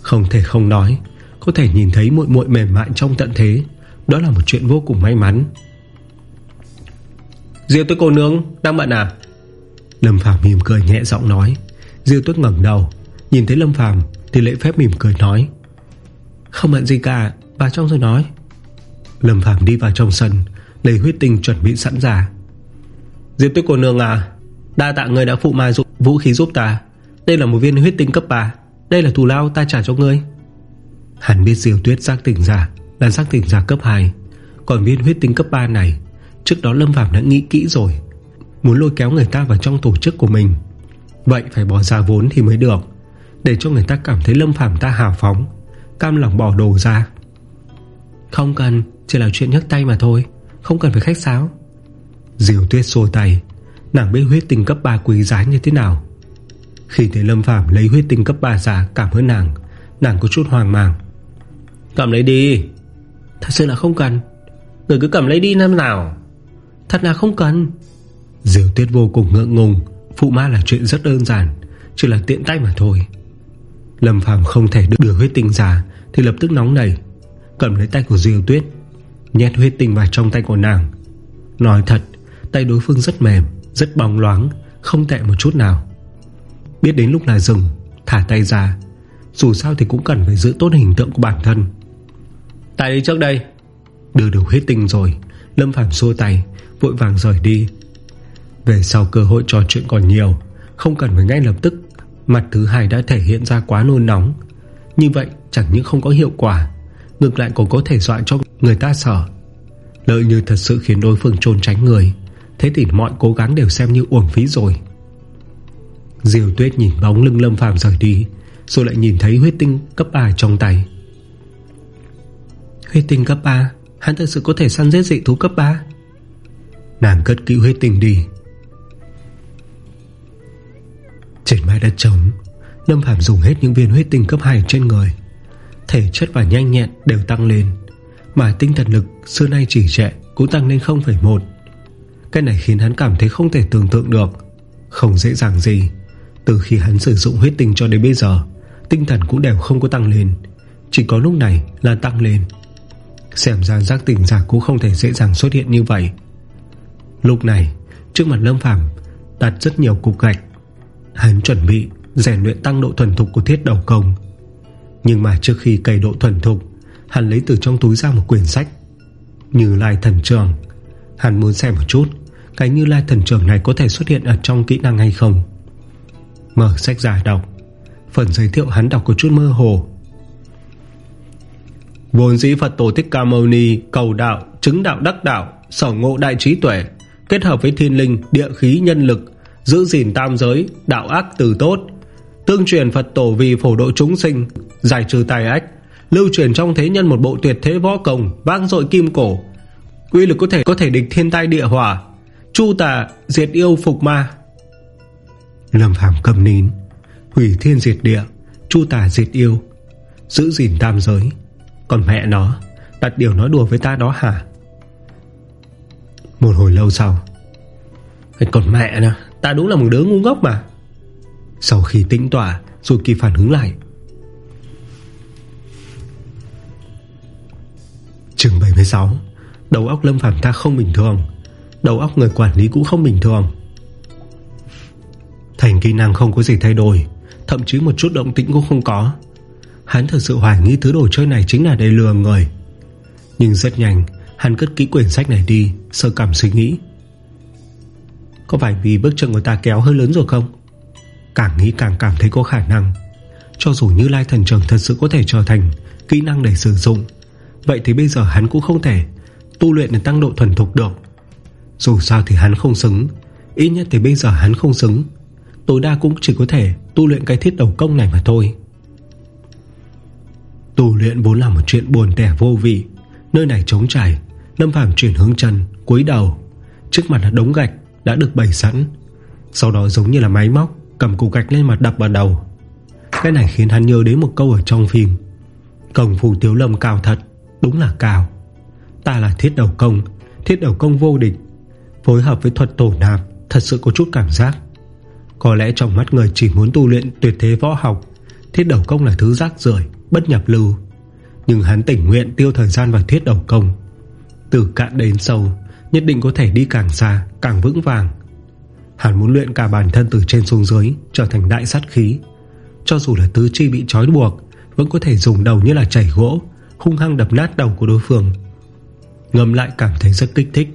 Speaker 1: Không thể không nói, Có thể nhìn thấy muội muội mềm mại trong tận thế. Đó là một chuyện vô cùng may mắn. Diêu Tuyết cô nương, Đang bận à? Lâm Phàm mỉm cười nhẹ giọng nói. Diêu Tuyết ngẩng đầu, Nhìn thấy Lâm Phàm thì lễ phép mỉm cười nói. Không bận gì cả Vào trong rồi nói. Lâm Phàm đi vào trong sân Lấy huyết tinh chuẩn bị sẵn ra. Diệp tuyết cô nương à Đa tạ người đã phụ ma dụng vũ khí giúp ta. Đây là một viên huyết tinh cấp 3 Đây là thù lao ta trả cho ngươi. Hắn biết diều tuyết giác tỉnh giả Là giác tỉnh giả cấp 2 Còn viên huyết tinh cấp 3 này Trước đó Lâm Phạm đã nghĩ kỹ rồi. Muốn lôi kéo người ta vào trong tổ chức của mình. Vậy phải bỏ ra vốn thì mới được Để cho người ta cảm thấy Lâm Phạm ta hào phóng Cam lòng bỏ đồ ra. Không cần Chỉ là chuyện nhấc tay mà thôi Không cần phải khách sáo. Diều tuyết xô tay Nàng biết huyết tinh cấp 3 quý giá như thế nào. Khi thấy Lâm Phàm lấy huyết tinh cấp 3 ra cảm ơn nàng Nàng có chút hoang mang. Cầm lấy đi. Thật sự là không cần. Người cứ cầm lấy đi năm nào. Thật là không cần. Diều tuyết vô cùng ngượng ngùng Phụ ma là chuyện rất đơn giản Chỉ là tiện tay mà thôi. Lâm Phàm không thể được đưa huyết tinh ra Thì lập tức nóng nảy Cầm lấy tay của Diều tuyết Nhét huyết tinh vào trong tay của nàng. Nói thật Tay đối phương rất mềm Rất bóng loáng Không tệ một chút nào. Biết đến lúc là dừng Thả tay ra Dù sao thì cũng cần phải giữ tốt hình tượng của bản thân. Tay đi trước đây. Đưa đủ hết tình rồi Lâm Phàm xua tay Vội vàng rời đi. Về sau cơ hội trò chuyện còn nhiều Không cần phải ngay lập tức Mặt thứ hai đã thể hiện ra quá nôn nóng. Như vậy chẳng những không có hiệu quả, Ngược lại còn có thể dọa cho người ta sợ. Lợi như thật sự khiến đối phương trốn tránh người, Thế thì mọi cố gắng đều xem như uổng phí rồi. Diều tuyết nhìn bóng lưng lâm phàm rời đi, Rồi lại nhìn thấy huyết tinh cấp 3 trong tay. Huyết tinh cấp 3 Hắn thật sự có thể săn giết dị thú cấp 3 Nàng cất kỹ huyết tinh đi. Trên mái đất trống, Lâm Phạm dùng hết những viên huyết tinh cấp 2 trên người Thể chất và nhanh nhẹn đều tăng lên Mà tinh thần lực xưa nay chỉ trệ Cũng tăng lên 0,1 Cái này khiến hắn cảm thấy không thể tưởng tượng được. Không dễ dàng gì Từ khi hắn sử dụng huyết tinh cho đến bây giờ Tinh thần cũng đều không có tăng lên Chỉ có lúc này là tăng lên. Xem ra giác tỉnh giả cũng không thể dễ dàng xuất hiện như vậy. Lúc này Trước mặt Lâm Phàm đặt rất nhiều cục gạch. Hắn chuẩn bị rèn luyện tăng độ thuần thục của thiết đầu công. Nhưng mà trước khi cây độ thuần thục Hắn lấy từ trong túi ra một quyển sách Như Lai Thần Trường. Hắn muốn xem một chút Cái Như Lai Thần Trường này có thể xuất hiện Ở trong kỹ năng hay không. Mở sách giả đọc Phần giới thiệu hắn đọc có chút mơ hồ. Vốn dĩ Phật Tổ Thích Ca Mâu Ni Cầu đạo, chứng đạo đắc đạo Sở ngộ đại trí tuệ Kết hợp với thiên linh, địa khí nhân lực Giữ gìn tam giới, đạo ác từ tốt Tương truyền Phật Tổ vì phổ độ chúng sinh Giải trừ tài ách, Lưu truyền trong thế nhân một bộ tuyệt thế võ công, Vang dội kim cổ. Quy lực có thể có thể địch thiên tai địa hỏa. Chu tà, diệt yêu phục ma. Lâm Phàm cầm nín. Hủy thiên diệt địa, Chu tà diệt yêu. Giữ gìn tam giới. Còn mẹ nó, Đặt điều nói đùa với ta đó hả? Một hồi lâu sau. Còn mẹ nè Ta đúng là một đứa ngu ngốc mà. Sau khi tĩnh tỏa Rồi kỳ phản ứng lại 76 Đầu óc Lâm Phàm ta không bình thường. Đầu óc người quản lý cũng không bình thường. Thành kỹ năng không có gì thay đổi, Thậm chí một chút động tĩnh cũng không có. Hắn thật sự hoài nghi thứ đồ chơi này Chính là để lừa người. Nhưng rất nhanh, Hắn cất kỹ quyển sách này đi, Sơ cảm suy nghĩ. Có phải vì bước chân của ta kéo hơi lớn rồi không? Càng nghĩ càng cảm thấy có khả năng. Cho dù như Lai Thần Trường thật sự có thể trở thành Kỹ năng để sử dụng Vậy thì bây giờ hắn cũng không thể Tu luyện để tăng độ thuần thục được. Dù sao thì hắn không xứng. Ít nhất thì bây giờ hắn không xứng. Tối đa cũng chỉ có thể tu luyện cái thiết đầu công này mà thôi. Tu luyện vốn là một chuyện buồn tẻ vô vị. Nơi này trống trải, Lâm Phàm chuyển hướng chân, cúi đầu. Trước mặt là đống gạch đã được bày sẵn. Sau đó giống như là máy móc, Cầm cục gạch lên mặt đập vào đầu. Cái này khiến hắn nhớ đến một câu ở trong phim. Cổng phủ tiếu lâm cao thật. Đúng là cao. Ta là thiết đầu công, Thiết đầu công vô địch. Phối hợp với thuật tổ nạp Thật sự có chút cảm giác. Có lẽ trong mắt người chỉ muốn tu luyện tuyệt thế võ học, Thiết đầu công là thứ rác rưởi, Bất nhập lưu. Nhưng hắn tỉnh nguyện tiêu thời gian vào thiết đầu công. Từ cạn đến sâu, Nhất định có thể đi càng xa, Càng vững vàng. Hắn muốn luyện cả bản thân từ trên xuống dưới, Trở thành đại sát khí. Cho dù là tứ chi bị trói buộc, Vẫn có thể dùng đầu như là chảy gỗ. Hung hăng đập nát đầu của đối phương. Ngâm lại cảm thấy rất kích thích.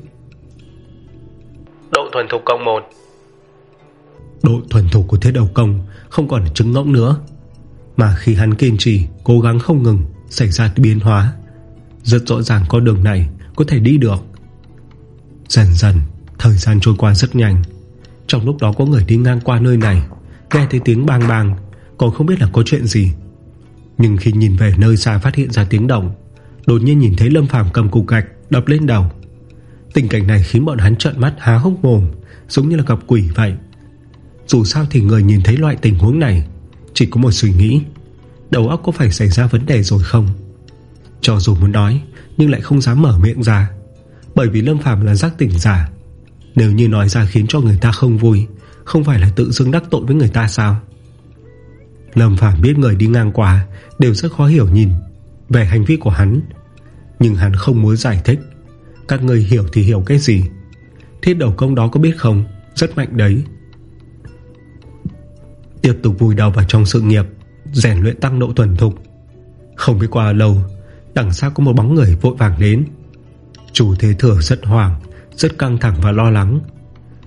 Speaker 2: Độ thuần thục công 1
Speaker 1: Độ thuần thục của thiết đầu công Không còn trứng ngỗng nữa Mà khi hắn kiên trì Cố gắng không ngừng Xảy ra biến hóa Rất rõ ràng con đường này Có thể đi được. Dần dần Thời gian trôi qua rất nhanh. Trong lúc đó có người đi ngang qua nơi này Nghe thấy tiếng bang bang Còn không biết là có chuyện gì nhưng khi nhìn về nơi xa phát hiện ra tiếng động, Đột nhiên nhìn thấy Lâm Phàm cầm cục gạch, Đập lên đầu. Tình cảnh này khiến bọn hắn trợn mắt há hốc mồm, Giống như là gặp quỷ vậy. Dù sao thì người nhìn thấy loại tình huống này, Chỉ có một suy nghĩ, Đầu óc có phải xảy ra vấn đề rồi không? Cho dù muốn nói, Nhưng lại không dám mở miệng ra, Bởi vì Lâm Phàm là giác tỉnh giả. Nếu như nói ra khiến cho người ta không vui, Không phải là tự dưng đắc tội với người ta sao? Lâm Phàm biết người đi ngang qua, Đều rất khó hiểu nhìn Về hành vi của hắn. Nhưng hắn không muốn giải thích. Các người hiểu thì hiểu cái gì? Thiết đầu công đó có biết không? Rất mạnh đấy. Tiếp tục vùi đầu vào trong sự nghiệp, Rèn luyện tăng độ thuần thục. Không biết qua lâu, Đằng sau có một bóng người vội vàng đến. Chủ thế thừa rất hoảng, Rất căng thẳng và lo lắng.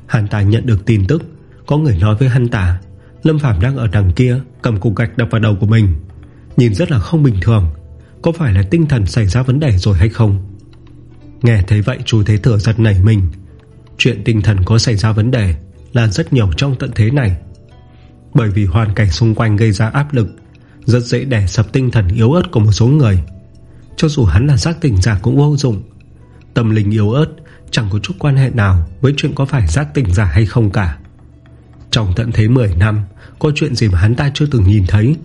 Speaker 1: Hắn ta nhận được tin tức, Có người nói với hắn ta Lâm Phàm đang ở đằng kia, Cầm cục gạch đập vào đầu của mình. Nhìn rất là không bình thường. Có phải là tinh thần xảy ra vấn đề rồi hay không? Nghe thấy vậy chú Thế Thừa giật nảy mình. Chuyện tinh thần có xảy ra vấn đề Là rất nhiều trong tận thế này. Bởi vì hoàn cảnh xung quanh gây ra áp lực, Rất dễ đè sập tinh thần yếu ớt của một số người. Cho dù hắn là giác tỉnh giả cũng vô dụng. Tâm linh yếu ớt, Chẳng có chút quan hệ nào Với chuyện có phải giác tỉnh giả hay không cả. Trong tận thế 10 năm Có chuyện gì mà hắn ta chưa từng nhìn thấy?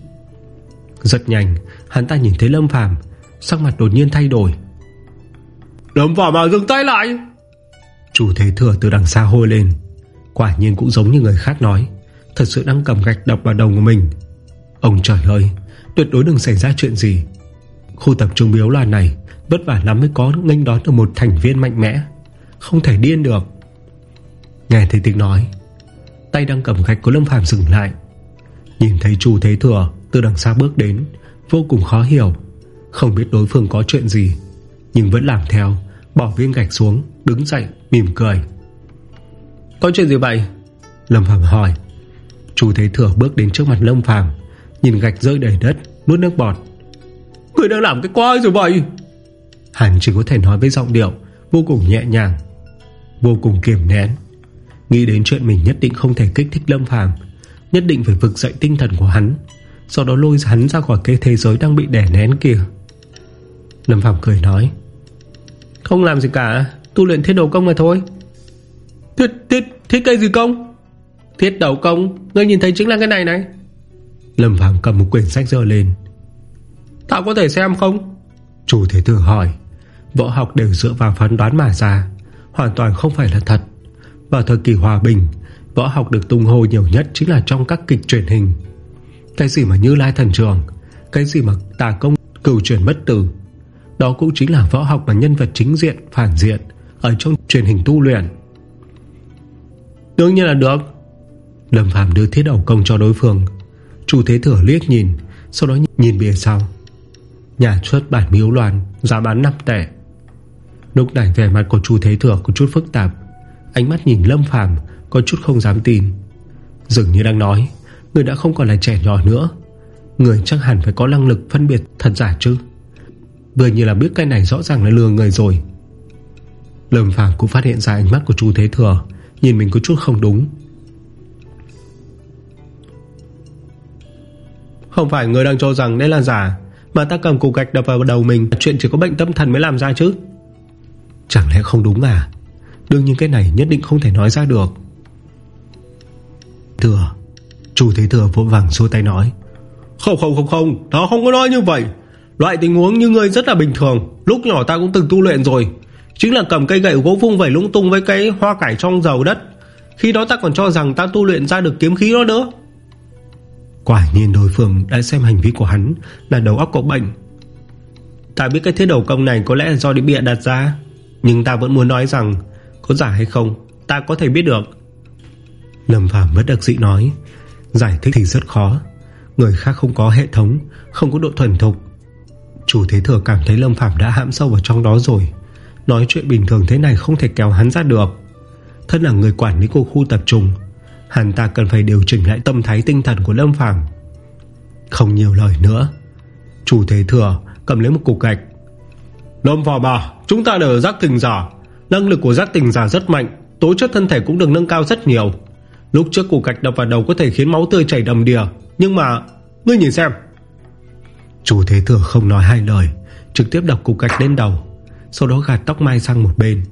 Speaker 1: Rất nhanh Hắn ta nhìn thấy Lâm Phàm Sắc mặt đột nhiên thay đổi. Lâm Phàm mà dừng tay lại! Chủ thế thừa từ đằng xa hôi lên Quả nhiên cũng giống như người khác nói Thật sự đang cầm gạch đập vào đầu của mình. Ông trời ơi Tuyệt đối đừng xảy ra chuyện gì. Khu tập trung biếu loạn này Vất vả lắm mới có nghênh đón được một thành viên mạnh mẽ Không thể điên được. Nghe thấy tiếng nói Tay đang cầm gạch của Lâm Phàm dừng lại. Nhìn thấy chủ thế thừa Từ đằng xa bước đến Vô cùng khó hiểu. Không biết đối phương có chuyện gì Nhưng vẫn làm theo Bỏ viên gạch xuống Đứng dậy mỉm cười. Có chuyện gì vậy? Lâm Phàm hỏi. Chủ Thế Thừa bước đến trước mặt Lâm Phàm Nhìn gạch rơi đầy đất Nuốt nước bọt. Người đang làm cái quái rồi vậy? Hắn chỉ có thể nói với giọng điệu Vô cùng nhẹ nhàng Vô cùng kiềm nén Nghĩ đến chuyện mình nhất định không thể kích thích Lâm Phàm Nhất định phải vực dậy tinh thần của hắn Sau đó lôi hắn ra khỏi cái thế giới đang bị đè nén kia. Lâm Phạm cười nói Không làm gì cả Tu luyện thiết đầu công mà thôi. Thiết, thiết, thiết cây gì công? Thiết đầu công Ngươi nhìn thấy chính là cái này này. Lâm Phạm cầm một quyển sách dơ lên. Tao có thể xem không? Chủ thế tử hỏi. Võ học đều dựa vào phán đoán mà ra Hoàn toàn không phải là thật vào thời kỳ hòa bình, Võ học được tung hô nhiều nhất chính là trong các kịch truyền hình. Cái gì mà như lai thần trường, Cái gì mà tà công cửu truyền bất tử, Đó cũng chính là võ học mà nhân vật chính diện, Phản diện Ở trong truyền hình tu luyện. Đương nhiên là được. Lâm Phạm đưa thiết đầu công cho đối phương. Chu thế thừa liếc nhìn, Sau đó nhìn bìa sau. Nhà xuất bản miếu loạn Giá bán 5 tệ. Lúc này vẻ mặt của chu thế thừa có chút phức tạp. Ánh mắt nhìn Lâm Phàm Có chút không dám tin. Dường như đang nói, Người đã không còn là trẻ nhỏ nữa. Người chắc hẳn phải có năng lực phân biệt thật giả chứ. Vừa như là biết cái này rõ ràng là lừa người rồi. Lâm Phàm cũng phát hiện ra ánh mắt của chu Thế Thừa, Nhìn mình có chút không đúng. Không phải người đang cho rằng đây là giả, Mà ta cầm cục gạch đập vào đầu mình, Chuyện chỉ có bệnh tâm thần mới làm ra chứ. Chẳng lẽ không đúng à? Đương nhiên cái này nhất định không thể nói ra được. Thừa Chủ thế thừa vội vàng xua tay nói. Không không không không Nó không có nói như vậy. Loại tình huống như ngươi rất là bình thường. Lúc nhỏ ta cũng từng tu luyện rồi. Chính là cầm cây gậy gỗ vung vẩy lung tung với cái hoa cải trong dầu đất. Khi đó ta còn cho rằng ta tu luyện ra được kiếm khí đó nữa. Quả nhiên đối phương đã xem hành vi của hắn Là đầu óc có bệnh. Ta biết cái thiết đầu công này có lẽ là do đi bịa đặt ra Nhưng ta vẫn muốn nói rằng có giả hay không, Ta có thể biết được. Lâm Phàm bất đắc dĩ nói, Giải thích thì rất khó. Người khác không có hệ thống, Không có độ thuần thục. Chủ thế thừa cảm thấy Lâm Phàm đã hãm sâu vào trong đó rồi. Nói chuyện bình thường thế này không thể kéo hắn ra được. Thân là người quản lý của khu tập trung, Hắn ta cần phải điều chỉnh lại tâm thái tinh thần của Lâm Phàm. Không nhiều lời nữa, Chủ thế thừa cầm lấy một cục gạch. Lâm Phàm à Chúng ta đều giác tình giả. Năng lực của giác tình giả rất mạnh, Tố chất thân thể cũng được nâng cao rất nhiều. Lúc trước củ gạch đập vào đầu có thể khiến máu tươi chảy đầm đìa, Nhưng mà, Ngươi nhìn xem. Chủ thế thừa không nói hai lời, Trực tiếp đập cục gạch lên đầu, Sau đó gạt tóc mai sang một bên.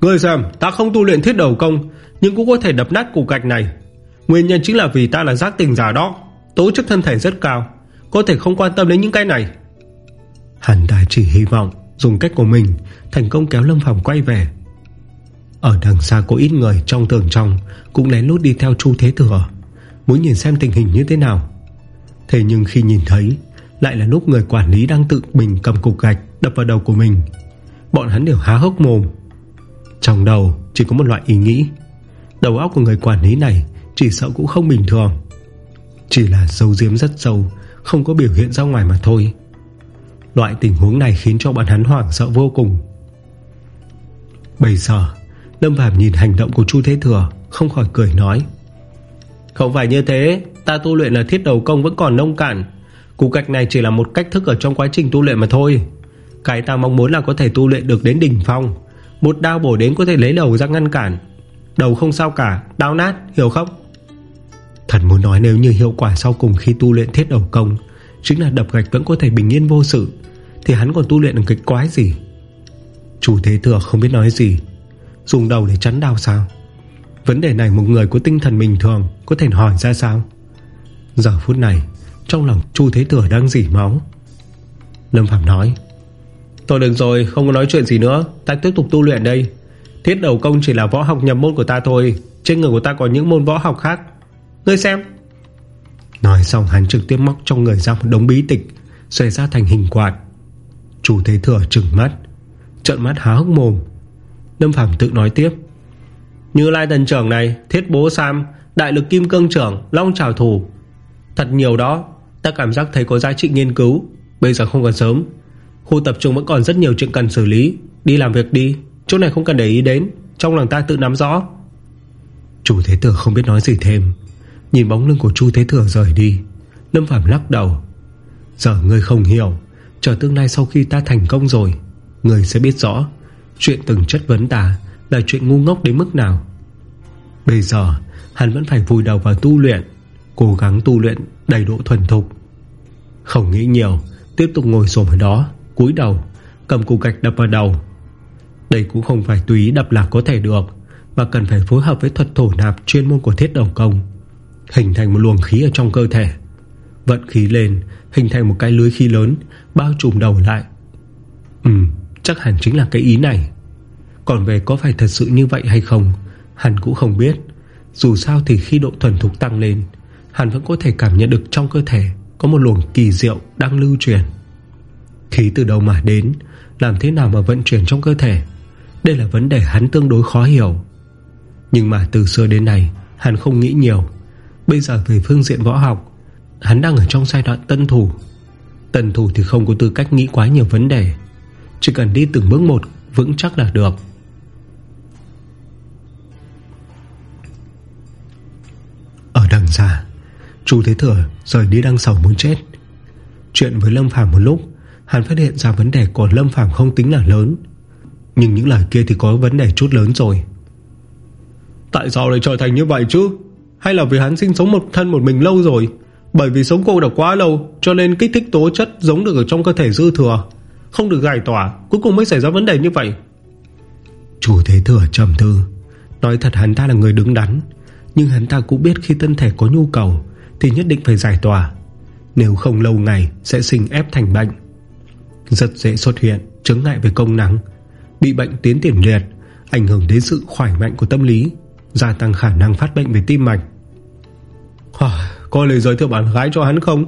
Speaker 1: Ngươi xem, ta không tu luyện thiết đầu công, Nhưng cũng có thể đập nát cục gạch này. Nguyên nhân chính là vì ta là giác tình giả đó, Tố chất thân thể rất cao, Có thể không quan tâm đến những cái này. Hắn đại chỉ hy vọng Dùng cách của mình, Thành công kéo Lâm Phàm quay về. Ở đằng xa có ít người trong tường trong, Cũng lén lút đi theo Chu Thế Thừa Muốn nhìn xem tình hình như thế nào. Thế nhưng khi nhìn thấy, Lại là lúc người quản lý đang tự mình cầm cục gạch Đập vào đầu của mình. Bọn hắn đều há hốc mồm. Trong đầu chỉ có một loại ý nghĩ. Đầu óc của người quản lý này Chỉ sợ cũng không bình thường. Chỉ là sâu diếm rất sâu, Không có biểu hiện ra ngoài mà thôi. Loại tình huống này khiến cho bọn hắn hoảng sợ vô cùng. Bây giờ, Lâm Phạm nhìn hành động của Chu Thế Thừa, Không khỏi cười nói, Không phải như thế, Ta tu luyện là thiết đầu công vẫn còn nông cạn. Cục gạch này chỉ là một cách thức ở trong quá trình tu luyện mà thôi. Cái ta mong muốn là có thể tu luyện được đến đỉnh phong. Một đao bổ đến có thể lấy đầu ra ngăn cản. Đầu không sao cả đao nát, hiểu không? Thật muốn nói nếu như hiệu quả sau cùng khi tu luyện thiết đầu công Chính là đập gạch vẫn có thể bình yên vô sự, Thì hắn còn tu luyện được cái quái gì? Chủ thế thừa không biết nói gì, Dùng đầu để chắn đau sao? Vấn đề này một người có tinh thần bình thường Có thể hỏi ra sao? Giờ phút này, Trong lòng Chu Thế Thừa đang dỉ máu. Lâm Phạm nói, Thôi được rồi, không có nói chuyện gì nữa, Ta tiếp tục tu luyện đây. Thiết đầu công chỉ là võ học nhập môn của ta thôi, Trên người của ta có những môn võ học khác. Ngươi xem. Nói xong, hắn trực tiếp móc trong người ra một đống bí tịch xoay ra thành hình quạt. Chủ Thế Thừa trừng mắt Trận mắt há hốc mồm. Lâm Phạm tự nói tiếp, Như Lai thần Trưởng này, Thiết Bố Sam, Đại lực Kim Cương Trưởng, Long Trào Thủ. Thật nhiều đó, Ta cảm giác thấy có giá trị nghiên cứu, Bây giờ không còn sớm. Khu tập trung vẫn còn rất nhiều chuyện cần xử lý, Đi làm việc đi, Chỗ này không cần để ý đến, Trong lòng ta tự nắm rõ. Chủ Thế tử không biết nói gì thêm. Nhìn bóng lưng của Chu Thế Thừa rời đi, Lâm Phạm lắc đầu. Giờ ngươi không hiểu, Chờ tương lai sau khi ta thành công rồi, Ngươi sẽ biết rõ Chuyện từng chất vấn ta Là chuyện ngu ngốc đến mức nào. Bây giờ, hắn vẫn phải vùi đầu vào tu luyện, Cố gắng tu luyện đầy độ thuần thục. Không nghĩ nhiều, Tiếp tục ngồi xổm ở đó, cúi đầu, Cầm cục gạch đập vào đầu. Đây cũng không phải tùy đập là có thể được, Mà cần phải phối hợp với thuật thổ nạp Chuyên môn của thiết đầu công. Hình thành một luồng khí ở trong cơ thể. Vận khí lên, Hình thành một cái lưới khí lớn, Bao trùm đầu lại. Ừ chắc hẳn chính là cái ý này. Còn về có phải thật sự như vậy hay không, Hắn cũng không biết. Dù sao thì khi độ thuần thục tăng lên, Hắn vẫn có thể cảm nhận được trong cơ thể Có một luồng kỳ diệu đang lưu truyền. Khí từ đâu mà đến, Làm thế nào mà vận chuyển trong cơ thể? Đây là vấn đề hắn tương đối khó hiểu. Nhưng mà từ xưa đến nay, Hắn không nghĩ nhiều. Bây giờ về phương diện võ học, Hắn đang ở trong giai đoạn tân thủ. Tân thủ thì không có tư cách nghĩ quá nhiều vấn đề, Chỉ cần đi từng bước một, Vững chắc là được. Ở đằng xa, Chu Thế Thừa rời đi đang sầu muốn chết. Chuyện với Lâm Phàm một lúc, Hắn phát hiện ra vấn đề của Lâm Phàm không tính là lớn, Nhưng những lời kia thì có vấn đề chút lớn rồi. Tại sao lại trở thành như vậy chứ? Hay là vì hắn sinh sống một thân một mình lâu rồi? Bởi vì sống cô độc quá lâu, Cho nên kích thích tố chất giống được ở trong cơ thể dư thừa. Không được giải tỏa, Cuối cùng mới xảy ra vấn đề như vậy. Chủ thế thừa trầm tư. Nói thật hắn ta là người đứng đắn. Nhưng hắn ta cũng biết khi thân thể có nhu cầu, Thì nhất định phải giải tỏa. Nếu không lâu ngày, sẽ sinh ép thành bệnh. Rất dễ xuất hiện Chứng ngại về công năng. Bị bệnh tiến triển liệt, Ảnh hưởng đến sự khỏe mạnh của tâm lý, Gia tăng khả năng phát bệnh về tim mạch. Có lời giới thiệu bạn gái cho hắn không?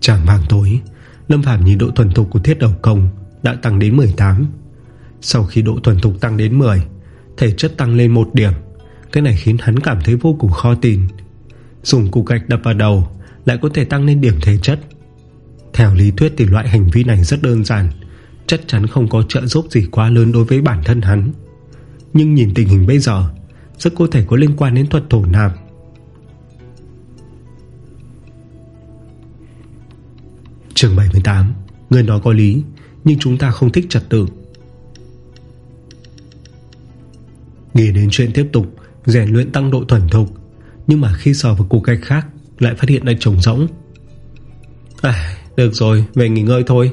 Speaker 1: Chẳng mang tối Lâm Phạm nhìn độ thuần thục của thiết đầu công Đã tăng đến 18 Sau khi độ thuần thục tăng đến 10 Thể chất tăng lên một điểm. Cái này khiến hắn cảm thấy vô cùng khó tin. Dùng cục gạch đập vào đầu Lại có thể tăng lên điểm thể chất. Theo lý thuyết thì loại hành vi này rất đơn giản. Chắc chắn không có trợ giúp gì quá lớn Đối với bản thân hắn. Nhưng nhìn tình hình bây giờ, Rất có thể có liên quan đến thuật thổ nạp. Trường 78 Người nói có lý, Nhưng chúng ta không thích trật tự. Nghĩ đến chuyện tiếp tục, rèn luyện tăng độ thuần thục, Nhưng mà khi sờ vào cục gạch khác, Lại phát hiện đã trống rỗng. À được rồi, Về nghỉ ngơi thôi.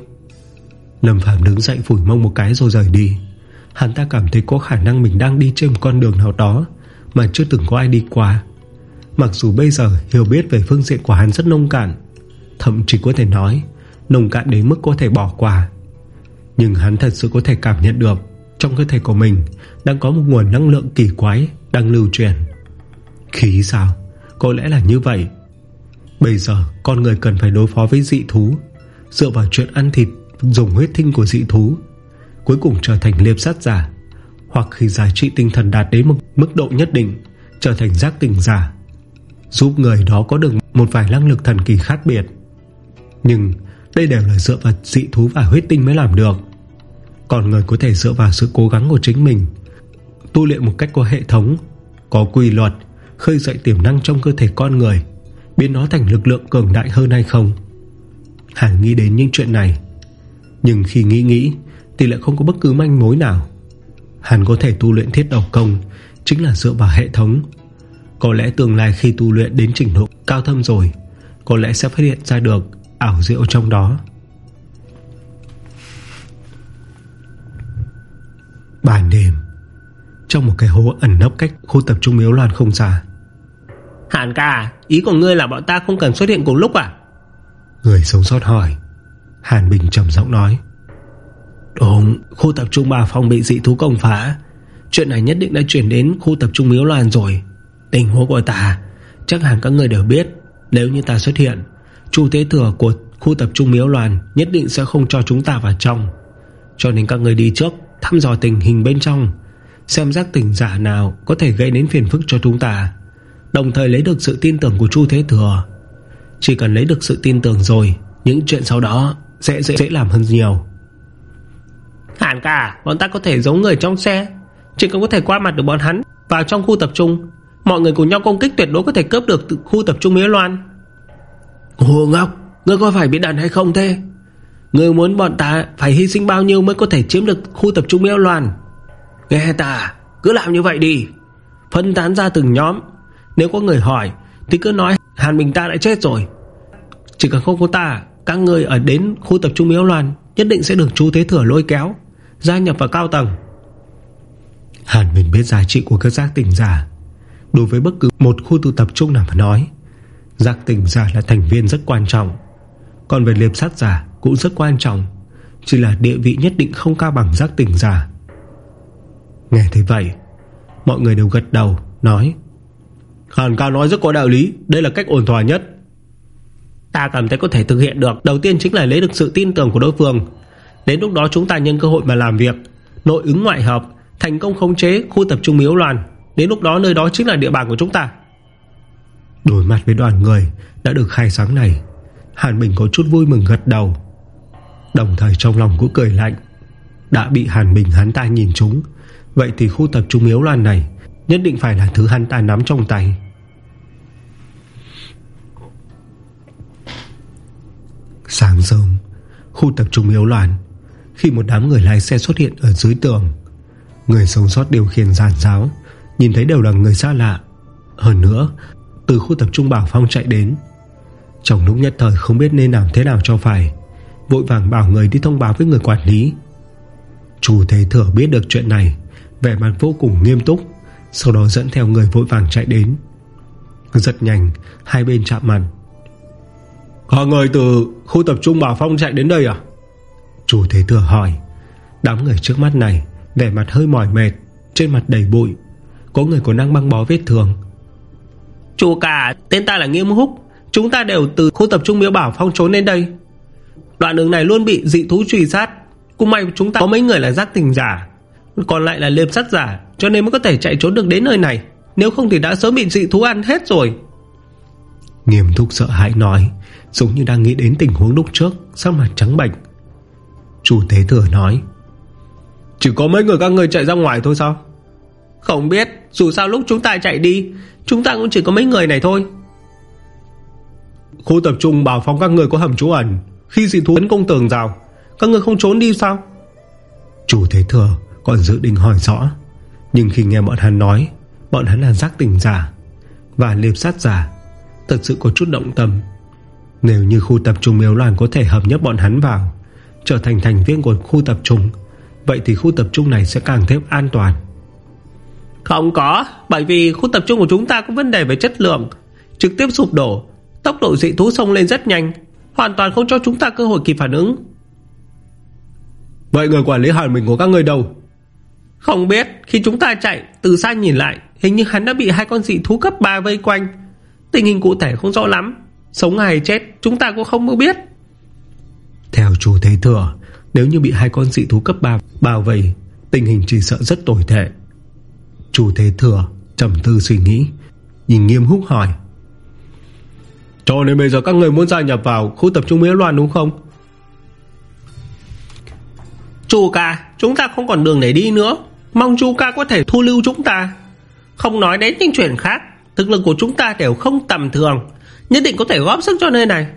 Speaker 1: Lâm Phạm đứng dậy phủi mông một cái rồi rời đi. Hắn ta cảm thấy có khả năng mình đang đi trên một con đường nào đó Mà chưa từng có ai đi qua. Mặc dù bây giờ hiểu biết về phương diện của hắn rất nông cạn, Thậm chí có thể nói Nông cạn đến mức có thể bỏ qua. Nhưng hắn thật sự có thể cảm nhận được Trong cơ thể của mình Đang có một nguồn năng lượng kỳ quái Đang lưu truyền. Khí sao? Có lẽ là như vậy. Bây giờ con người cần phải đối phó với dị thú, Dựa vào chuyện ăn thịt, Dùng huyết thinh của dị thú Cuối cùng trở thành liệp sát giả. Hoặc khi giá trị tinh thần đạt đến một mức độ nhất định, Trở thành giác tỉnh giả, Giúp người đó có được một vài năng lực thần kỳ khác biệt. Nhưng đây đều là dựa vào dị thú và huyết tinh mới làm được. Còn người có thể dựa vào sự cố gắng của chính mình, Tu luyện một cách có hệ thống, Có quy luật, Khơi dậy tiềm năng trong cơ thể con người, Biến nó thành lực lượng cường đại hơn hay không? Hải nghĩ đến những chuyện này. Nhưng khi nghĩ nghĩ thì lại không có bất cứ manh mối nào. Hắn có thể tu luyện thiết đầu công Chính là dựa vào hệ thống. Có lẽ tương lai khi tu luyện đến trình độ cao thâm rồi Có lẽ sẽ phát hiện ra được Ảo diệu trong đó. Ban đêm Trong một cái hố ẩn nấp cách khu tập trung miếu loạn không xa.
Speaker 3: Hàn ca Ý của ngươi là bọn ta không cần xuất hiện cùng lúc à?
Speaker 1: Người sống sót hỏi Hàn Bình trầm giọng nói
Speaker 3: Đúng Khu tập trung bà phòng bị dị thú công phá. Chuyện này nhất định đã chuyển đến khu tập trung miếu loan rồi. Tình huống của ta Chắc hẳn các người đều biết. Nếu như ta xuất hiện Chu tế thừa của khu tập trung miếu loan Nhất định sẽ không cho chúng ta vào trong. Cho nên các người đi trước Thăm dò tình hình bên trong. Xem giác tình giả nào có thể gây đến phiền phức cho chúng ta. Đồng thời lấy được sự tin tưởng của Chu Thế Thừa. Chỉ cần lấy được sự tin tưởng rồi Những chuyện sau đó Sẽ dễ, dễ làm hơn nhiều. Hẳn cả. Bọn ta có thể giấu người trong xe. Chỉ cần có thể qua mặt được bọn hắn, Vào trong khu tập trung. Mọi người cùng nhau công kích tuyệt đối có thể cướp được từ khu tập trung Mía Loan. Hồ Ngọc, Ngươi có phải bị đàn hay không thế? Ngươi muốn bọn ta phải hy sinh bao nhiêu Mới có thể chiếm được khu tập trung Mía Loan? Nghe ta, Cứ làm như vậy đi. Phân tán ra từng nhóm. Nếu có người hỏi, Thì cứ nói Hàn Bình ta đã chết rồi. Chỉ cần không có ta, Các người ở đến khu tập trung Mía loan Nhất định sẽ được chú Thế Thừa lôi kéo. Gia nhập vào cao tầng. Hàn mình biết giá trị của các giác tỉnh giả. Đối với bất cứ một khu tụ tập trung nào mà nói, Giác tỉnh giả là thành viên rất quan trọng. Còn về liệp sát giả cũng rất quan trọng, Chỉ là địa vị nhất định không cao bằng giác tỉnh giả. Nghe thấy vậy, Mọi người đều gật đầu, Nói,
Speaker 1: Hàn ca nói rất có đạo lý, Đây là cách ổn thỏa nhất.
Speaker 3: Ta cảm thấy có thể thực hiện được. Đầu tiên chính là lấy được sự tin tưởng của đối phương. Đến lúc đó chúng ta nhân cơ hội mà làm việc. Nội ứng ngoại hợp, Thành công khống chế khu tập trung miếu loạn Đến lúc đó nơi đó chính là địa bàn của chúng ta.
Speaker 1: Đối mặt với đoàn người Đã được khai sáng này, Hàn Bình có chút vui mừng gật đầu. Đồng thời trong lòng cũng cười lạnh. Đã bị Hàn Bình hắn ta nhìn trúng, Vậy thì khu tập trung miếu loạn này Nhất định phải là thứ hắn ta nắm trong tay. Sáng sớm, Khu tập trung miếu loạn khi một đám người lái xe xuất hiện ở dưới tường. Người sống sót điều khiển giàn giáo, Nhìn thấy đều là người xa lạ. Hơn nữa, Từ khu tập trung Bảo Phong chạy đến. Trong lúc nhất thời không biết nên làm thế nào cho phải, Vội vàng bảo người đi thông báo với người quản lý. Chủ thế thừa biết được chuyện này, Vẻ mặt vô cùng nghiêm túc, Sau đó dẫn theo người vội vàng chạy đến. Rất nhanh, Hai bên chạm mặt. Có người từ khu tập trung Bảo Phong chạy đến đây à? Chủ thế thừa hỏi. Đám người trước mắt này Vẻ mặt hơi mỏi mệt Trên mặt đầy bụi. Có người còn đang băng bó vết thương.
Speaker 3: Chủ cả tên ta là Nghiêm Húc. Chúng ta đều từ khu tập trung miếu bảo phong trốn lên đây. Đoạn đường này luôn bị dị thú truy sát. Cũng may chúng ta có mấy người là giác tình giả. Còn lại là liệp sát giả Cho nên mới có thể chạy trốn được đến nơi này. Nếu không thì đã sớm bị dị thú ăn hết rồi.
Speaker 1: Nghiêm thúc sợ hãi nói Giống như đang nghĩ đến tình huống lúc trước Sắc mặt trắng bệnh Chủ tế thừa nói. Chỉ có mấy người các người chạy ra ngoài thôi sao?
Speaker 3: Không biết Dù sao lúc chúng ta chạy đi Chúng ta cũng chỉ có mấy người này thôi.
Speaker 1: Khu tập trung bảo phòng các người có hầm trú ẩn. Khi dị thú tấn công tường rào Các người không trốn đi sao? Chủ thế thừa còn dự định hỏi rõ. Nhưng khi nghe bọn hắn nói Bọn hắn là giác tỉnh giả Và liệp sát giả. Thật sự có chút động tâm. Nếu như khu tập trung miếu loạn có thể hợp nhất bọn hắn vào Trở thành thành viên của khu tập trung. Vậy thì khu tập trung này sẽ càng thêm an toàn.
Speaker 3: Không có Bởi vì khu tập trung của chúng ta có vấn đề về chất lượng. Trực tiếp sụp đổ Tốc độ dị thú sông lên rất nhanh Hoàn toàn không cho chúng ta cơ hội kịp phản ứng.
Speaker 1: Vậy người quản lý hàn mình của các người đâu?
Speaker 3: Không biết Khi chúng ta chạy từ xa nhìn lại Hình như hắn đã bị hai con dị thú cấp 3 vây quanh. Tình hình cụ thể không rõ lắm Sống hay chết chúng ta cũng không biết
Speaker 1: Theo chủ thế thừa Nếu như bị hai con dị thú cấp 3 bao vây Tình hình chỉ sợ rất tồi tệ. Chủ thế thừa trầm tư suy nghĩ Nhìn nghiêm húc hỏi. Cho nên bây giờ các người muốn gia nhập vào Khu tập trung Mỹ Loan đúng không?
Speaker 3: Chu ca Chúng ta không còn đường để đi nữa. Mong chu ca có thể thu lưu chúng ta. Không nói đến những chuyện khác Thực lực của chúng ta đều không tầm thường. Nhất định có thể góp sức cho nơi này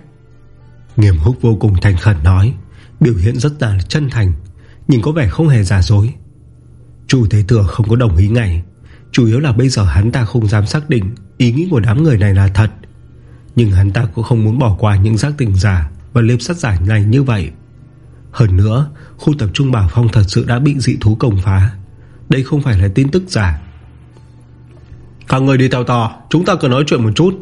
Speaker 1: Nghiêm húc vô cùng thành khẩn nói Biểu hiện rất là chân thành Nhưng có vẻ không hề giả dối. Chủ Thế Thừa không có đồng ý ngay Chủ yếu là bây giờ hắn ta không dám xác định Ý nghĩ của đám người này là thật. Nhưng hắn ta cũng không muốn bỏ qua những giác tình giả Và liếp sát giả này như vậy. Hơn nữa Khu tập trung Bảo Phong thật sự đã bị dị thú công phá. Đây không phải là tin tức giả. Các người đi theo to, Chúng ta cần nói chuyện một chút.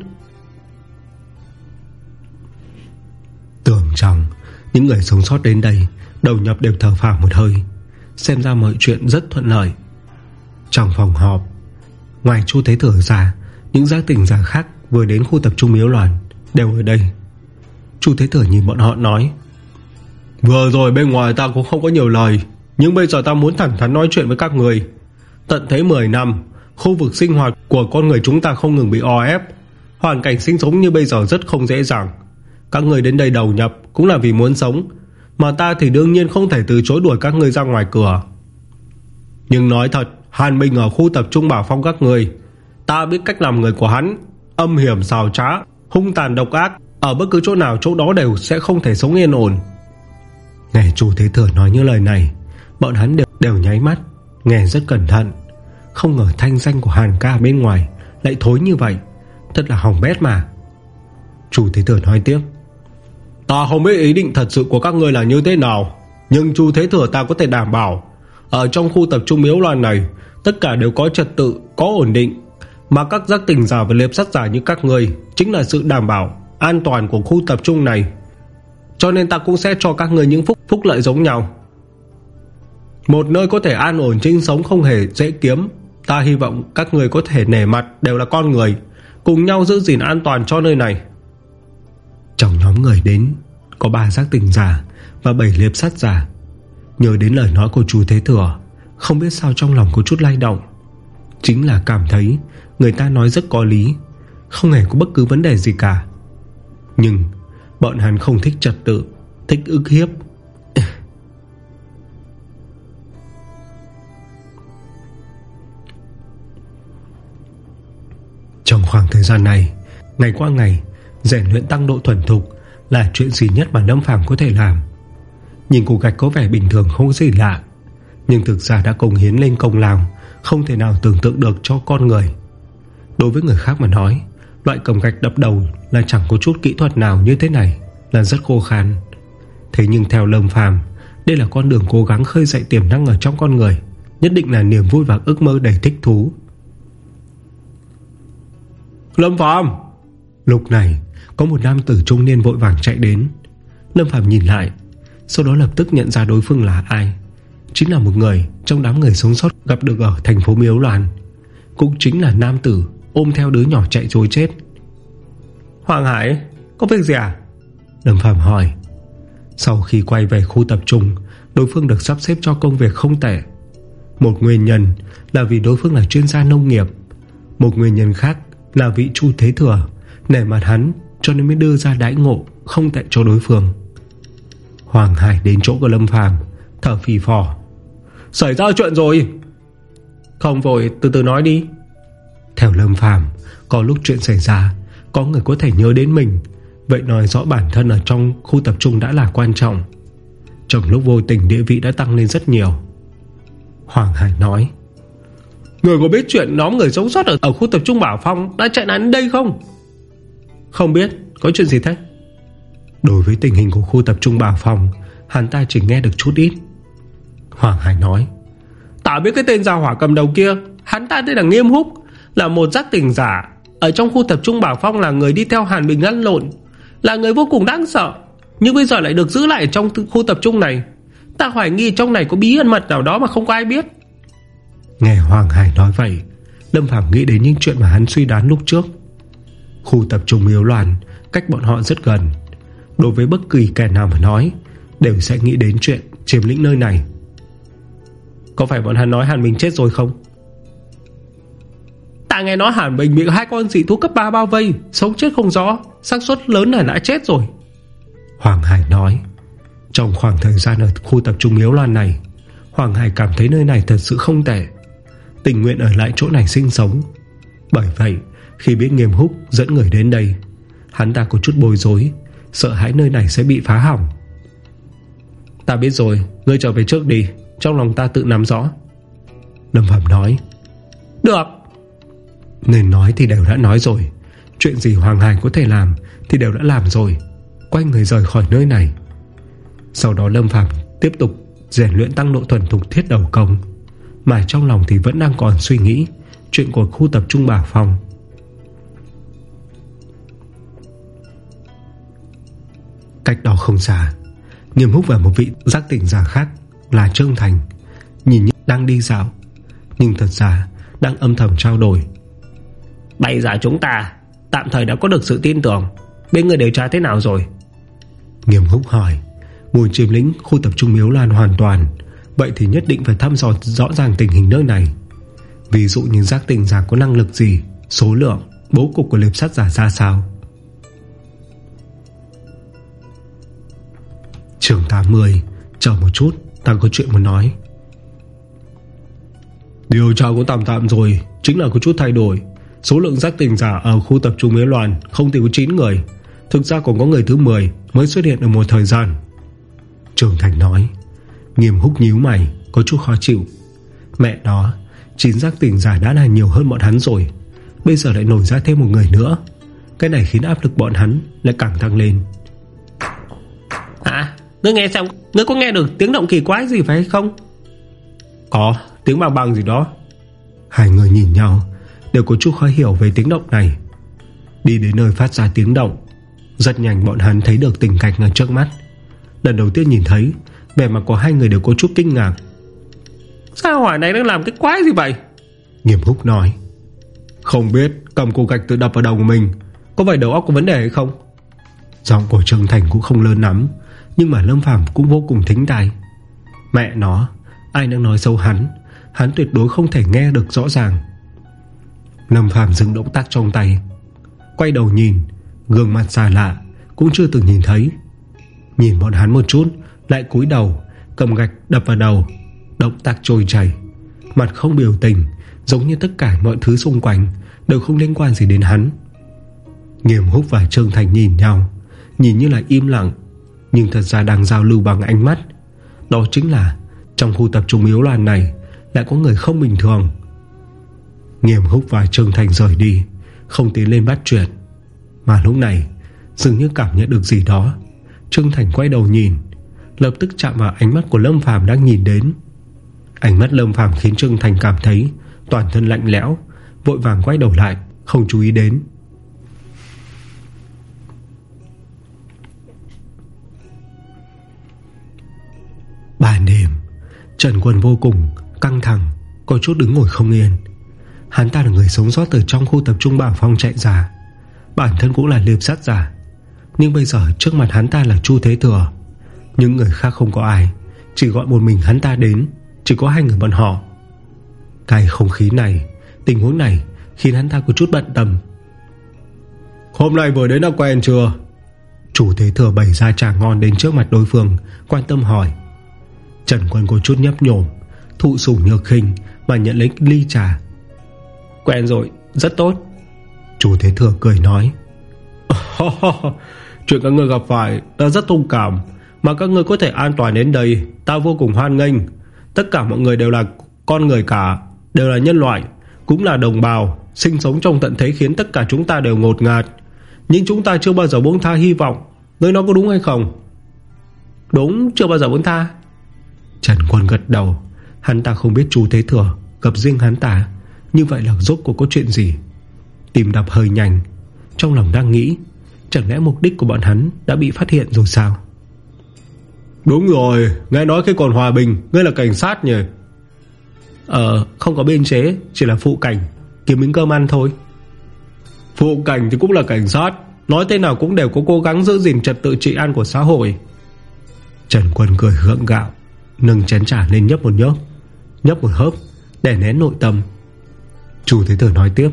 Speaker 1: Tưởng rằng Những người sống sót đến đây, Đầu nhập đều thở phào một hơi. Xem ra mọi chuyện rất thuận lợi. Trong phòng họp, Ngoài chu Thế Thừa ra, Những giác tỉnh giả khác vừa đến khu tập trung miếu loạn Đều ở đây. Chu Thế Thừa nhìn bọn họ nói, Vừa rồi bên ngoài ta cũng không có nhiều lời, Nhưng bây giờ ta muốn thẳng thắn nói chuyện với các người. Tận thế 10 năm, Khu vực sinh hoạt của con người chúng ta không ngừng bị o ép. Hoàn cảnh sinh sống như bây giờ rất không dễ dàng. Các người đến đây đầu nhập Cũng là vì muốn sống. Mà ta thì đương nhiên không thể từ chối đuổi các người ra ngoài cửa. Nhưng nói thật Hàn Minh ở khu tập trung bảo phong các người. Ta biết cách làm người của hắn Âm hiểm xào trá Hung tàn độc ác Ở bất cứ chỗ nào chỗ đó đều sẽ không thể sống yên ổn. Nghe chủ thế thừa nói như lời này Bọn hắn đều, đều nháy mắt Nghe rất cẩn thận. Không ngờ thanh danh của Hàn ca bên ngoài Lại thối như vậy Thật là hỏng bét mà. Chủ Thế Thừa nói tiếp. Ta không biết ý định thật sự của các người là như thế nào Nhưng chú Thế Thừa ta có thể đảm bảo. Ở trong khu tập trung miếu loan này Tất cả đều có trật tự Có ổn định. Mà các giác tình giả và liệp sát giả như các người Chính là sự đảm bảo An toàn của khu tập trung này. Cho nên ta cũng sẽ cho các người những phúc, phúc lợi giống nhau. Một nơi có thể an ổn sinh sống không hề dễ kiếm Ta hy vọng các người có thể nể mặt Đều là con người Cùng nhau giữ gìn an toàn cho nơi này. Trong nhóm người đến, Có ba giác tình giả Và bảy liệp sát giả. Nhớ đến lời nói của chú Thế Thừa, Không biết sao trong lòng có chút lay động. Chính là cảm thấy Người ta nói rất có lý, Không hề có bất cứ vấn đề gì cả. Nhưng bọn hắn không thích trật tự, Thích ức hiếp. Trong khoảng thời gian này, Ngày qua ngày Rèn luyện tăng độ thuần thục Là chuyện duy nhất mà Lâm Phàm có thể làm. Nhìn củ gạch có vẻ bình thường không có gì lạ, Nhưng thực ra đã công hiến lên công lao Không thể nào tưởng tượng được cho con người. Đối với người khác mà nói, Loại cầm gạch đập đầu Là chẳng có chút kỹ thuật nào như thế này Là rất khô khan. Thế nhưng theo Lâm Phàm, Đây là con đường cố gắng khơi dậy tiềm năng ở trong con người, Nhất định là niềm vui và ước mơ đầy thích thú. Lâm Phàm! Lúc này có một nam tử trung niên vội vàng chạy đến. Lâm Phàm nhìn lại Sau đó lập tức nhận ra đối phương là ai. Chính là một người trong đám người sống sót Gặp được ở thành phố Miếu Loan. Cũng chính là nam tử Ôm theo đứa nhỏ chạy trối chết. Hoàng Hải Có việc gì à? Lâm Phàm hỏi. Sau khi quay về khu tập trung Đối phương được sắp xếp cho công việc không tệ. Một nguyên nhân là vì đối phương là chuyên gia nông nghiệp. Một nguyên nhân khác là vị chu thế thừa Nể mặt hắn cho nên mới đưa ra đãi ngộ Không tệ cho đối phương. Hoàng Hải đến chỗ của Lâm Phàm Thở phì phò. Xảy ra chuyện rồi. Không vội từ từ nói đi. Theo Lâm Phàm Có lúc chuyện xảy ra Có người có thể nhớ đến mình. Vậy nói rõ bản thân ở trong khu tập trung đã là quan trọng. Trong lúc vô tình địa vị đã tăng lên rất nhiều. Hoàng Hải nói Người có biết chuyện nhóm người sống sót ở, ở khu tập trung Bảo Phong Đã chạy đến đây không? Không biết có chuyện gì thế? Đối với tình hình của khu tập trung Bảo Phong Hắn ta chỉ nghe được chút ít. Hoàng Hải nói Ta biết cái tên gia hỏa cầm đầu kia Hắn ta tên là Nghiêm Húc Là một giác tỉnh giả. Ở trong khu tập trung Bảo Phong là người đi theo Hàn Bình lăn lộn Là người vô cùng đáng sợ. Nhưng bây giờ lại được giữ lại trong khu tập trung này. Ta hoài nghi trong này có bí ẩn mật nào đó mà không có ai biết. Nghe Hoàng Hải nói vậy Lâm Phạm nghĩ đến những chuyện mà hắn suy đoán lúc trước Khu tập trung miếu loạn Cách bọn họ rất gần. Đối với bất kỳ kẻ nào mà nói, Đều sẽ nghĩ đến chuyện chiếm lĩnh nơi này. Có phải bọn hắn nói Hàn Bình chết rồi không? Ta nghe nói Hàn Bình bị hai con dị thú cấp 3 bao vây, Sống chết không rõ, xác suất lớn là đã chết rồi. Hoàng Hải nói, Trong khoảng thời gian ở khu tập trung miếu loạn này, Hoàng Hải cảm thấy nơi này thật sự không tệ. Tình nguyện ở lại chỗ này sinh sống. Bởi vậy khi biết nghiêm húc dẫn người đến đây, Hắn ta có chút bối rối, Sợ hãi nơi này sẽ bị phá hỏng. Ta biết rồi, Ngươi trở về trước đi, Trong lòng ta tự nắm rõ. Lâm Phạm nói. Được. Nên nói thì đều đã nói rồi, Chuyện gì Hoàng Hải có thể làm Thì đều đã làm rồi, Quay người rời khỏi nơi này. Sau đó Lâm Phạm tiếp tục rèn luyện tăng độ thuần thục thiết đầu công, mà trong lòng thì vẫn đang còn suy nghĩ Chuyện của khu tập trung Bảo phòng. Cách đó không xa Nghiêm húc và một vị giác tỉnh giả khác Là Trương Thành Nhìn như đang đi dạo Nhưng thật ra đang âm thầm trao đổi. Bây giờ chúng ta Tạm thời đã có được sự tin tưởng Bên người điều tra thế nào rồi? Nghiêm húc hỏi Mùi chiếm lĩnh khu tập trung miếu lan hoàn toàn Vậy thì nhất định phải thăm dò rõ ràng tình hình nơi này. Ví dụ như giác tình giả có năng lực gì Số lượng Bố cục của liệp sắt giả ra sao Trường 80 Chờ một chút, Ta có chuyện muốn nói. Điều tra cũng tạm tạm rồi, Chính là có chút thay đổi. Số lượng giác tình giả ở khu tập trung Mế Loan Không thì có 9 người. Thực ra còn có người thứ 10 mới xuất hiện ở một thời gian. Trường Thành nói, Nghiêm húc nhíu mày, Có chút khó chịu. Mẹ đó Chín giác tỉnh giả đã là nhiều hơn bọn hắn rồi. Bây giờ lại nổi ra thêm một người nữa. Cái này khiến áp lực bọn hắn lại càng tăng lên.
Speaker 3: À Ngươi nghe xem Ngươi có nghe được tiếng động kỳ quái gì phải không?
Speaker 1: Có tiếng bằng bằng gì đó. Hai người nhìn nhau Đều có chút khó hiểu về tiếng động này. Đi đến nơi phát ra tiếng động Rất nhanh bọn hắn thấy được tình cảnh ở trước mắt. Lần đầu tiên nhìn thấy Vẻ mặt của hai người đều có chút kinh ngạc.
Speaker 3: Sao hỏa này đang làm cái quái gì vậy?
Speaker 1: Nghiêm húc nói. Không biết cầm cục gạch tự đập vào đầu của mình Có phải đầu óc có vấn đề hay không? Giọng của Trương Thành cũng không lớn lắm nhưng mà Lâm Phàm cũng vô cùng thính tai Mẹ nó, Ai đang nói sâu hắn Hắn tuyệt đối không thể nghe được rõ ràng. Lâm Phàm dừng động tác trong tay, Quay đầu nhìn, Gương mặt xa lạ Cũng chưa từng nhìn thấy. Nhìn bọn hắn một chút, Lại cúi đầu, Cầm gạch đập vào đầu, Động tác trôi chảy. Mặt không biểu tình, Giống như tất cả mọi thứ xung quanh Đều không liên quan gì đến hắn. Nghiêm húc và Trương Thành nhìn nhau, Nhìn như là im lặng. Nhưng thật ra đang giao lưu bằng ánh mắt. Đó chính là Trong khu tập trung yếu loạn này Lại có người không bình thường. Nghiêm húc và Trương Thành rời đi, Không tiến lên bắt chuyện. Mà lúc này, Dường như cảm nhận được gì đó. Trương Thành quay đầu nhìn, Lập tức chạm vào ánh mắt của Lâm Phàm đang nhìn đến. Ánh mắt Lâm Phàm khiến Trương Thành cảm thấy Toàn thân lạnh lẽo, Vội vàng quay đầu lại, Không chú ý đến. Ban đêm Trần Quân vô cùng căng thẳng Có chút đứng ngồi không yên. Hắn ta là người sống sót từ trong khu tập trung Bảo Phong chạy ra Bản thân cũng là liệp sát giả Nhưng bây giờ trước mặt hắn ta là Chu Thế Thừa. Những người khác không có ai Chỉ gọi một mình hắn ta đến Chỉ có hai người bọn họ. Cái không khí này Tình huống này khiến hắn ta có chút bận tâm. Hôm nay vừa đến đã quen chưa? Chủ Thế Thừa bày ra trà ngon đến trước mặt đối phương Quan tâm hỏi Trần Quân có chút nhấp nhổm Thụ sủng nhược khinh Mà nhận lấy ly trà.
Speaker 3: Quen rồi, rất tốt.
Speaker 1: Chủ Thế Thừa cười nói Chuyện các người gặp phải Ta rất thông cảm Mà các người có thể an toàn đến đây Ta vô cùng hoan nghênh. Tất cả mọi người đều là con người cả Đều là nhân loại Cũng là đồng bào Sinh sống trong tận thế khiến tất cả chúng ta đều ngột ngạt. Nhưng chúng ta chưa bao giờ buông tha hy vọng Ngươi nói có đúng hay không?
Speaker 3: Đúng chưa bao giờ buông tha
Speaker 1: Trần Quân gật đầu. Hắn ta không biết chú Thế Thừa Gặp riêng hắn ta. Như vậy là rốt cuộc có chuyện gì? Tìm đập hơi nhanh. Trong lòng đang nghĩ Chẳng lẽ mục đích của bọn hắn đã bị phát hiện rồi sao? Đúng rồi Nghe nói khi còn hòa bình Ngươi là cảnh sát nhỉ?
Speaker 3: Ờ không có biên chế Chỉ là phụ cảnh Kiếm miếng cơm ăn thôi.
Speaker 1: Phụ cảnh thì cũng là cảnh sát Nói thế nào cũng đều có cố gắng giữ gìn trật tự trị an của xã hội. Trần Quân cười gượng gạo Nâng chén trà lên nhấp một nhớp Nhấp một hớp Để nén nội tâm. Chủ Thế Tử nói tiếp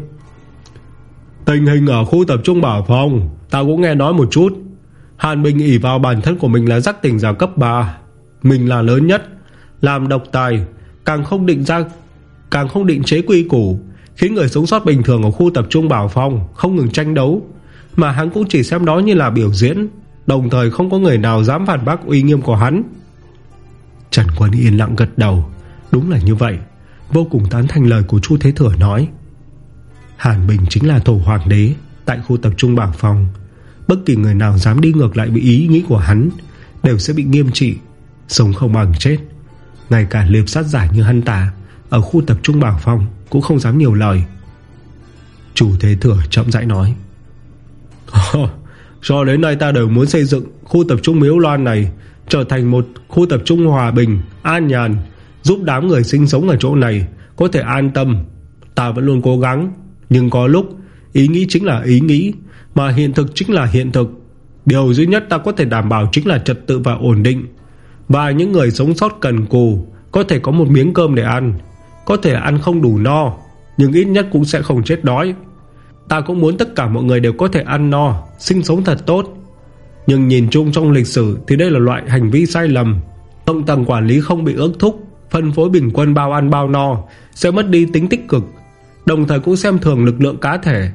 Speaker 1: Tình hình ở khu tập trung Bảo phòng, Ta cũng nghe nói một chút. Hàn Bình ỉ vào bản thân của mình là giác tỉnh giả cấp 3 Mình là lớn nhất Làm độc tài Càng không định ra Càng không định chế quy củ Khiến người sống sót bình thường ở khu tập trung Bảo phòng Không ngừng tranh đấu. Mà hắn cũng chỉ xem đó như là biểu diễn Đồng thời không có người nào dám phản bác uy nghiêm của hắn. Trần Quân yên lặng gật đầu. Đúng là như vậy. Vô cùng tán thành lời của Chu Thế Thừa nói. Hàn Bình chính là thổ hoàng đế, Tại khu tập trung Bảo phòng. Bất kỳ người nào dám đi ngược lại với ý nghĩ của hắn, Đều sẽ bị nghiêm trị, Sống không bằng chết. Ngay cả liệp sát giả như hắn ta, Ở khu tập trung Bảo phòng Cũng không dám nhiều lời. Chủ Thế Thừa chậm rãi nói. Cho đến nay ta đều muốn xây dựng Khu tập trung Miếu Loan này Trở thành một khu tập trung hòa bình, An nhàn, Giúp đám người sinh sống ở chỗ này Có thể an tâm. Ta vẫn luôn cố gắng, Nhưng có lúc ý nghĩ chính là ý nghĩ, Mà hiện thực chính là hiện thực. Điều duy nhất ta có thể đảm bảo chính là trật tự và ổn định. Và những người sống sót cần cù Có thể có một miếng cơm để ăn, Có thể ăn không đủ no, Nhưng ít nhất cũng sẽ không chết đói. Ta cũng muốn tất cả mọi người đều có thể ăn no, Sinh sống thật tốt. Nhưng nhìn chung trong lịch sử Thì đây là loại hành vi sai lầm. Thông tầng quản lý không bị ước thúc, Phân phối bình quân bao ăn bao no, Sẽ mất đi tính tích cực. Đồng thời cũng xem thường lực lượng cá thể.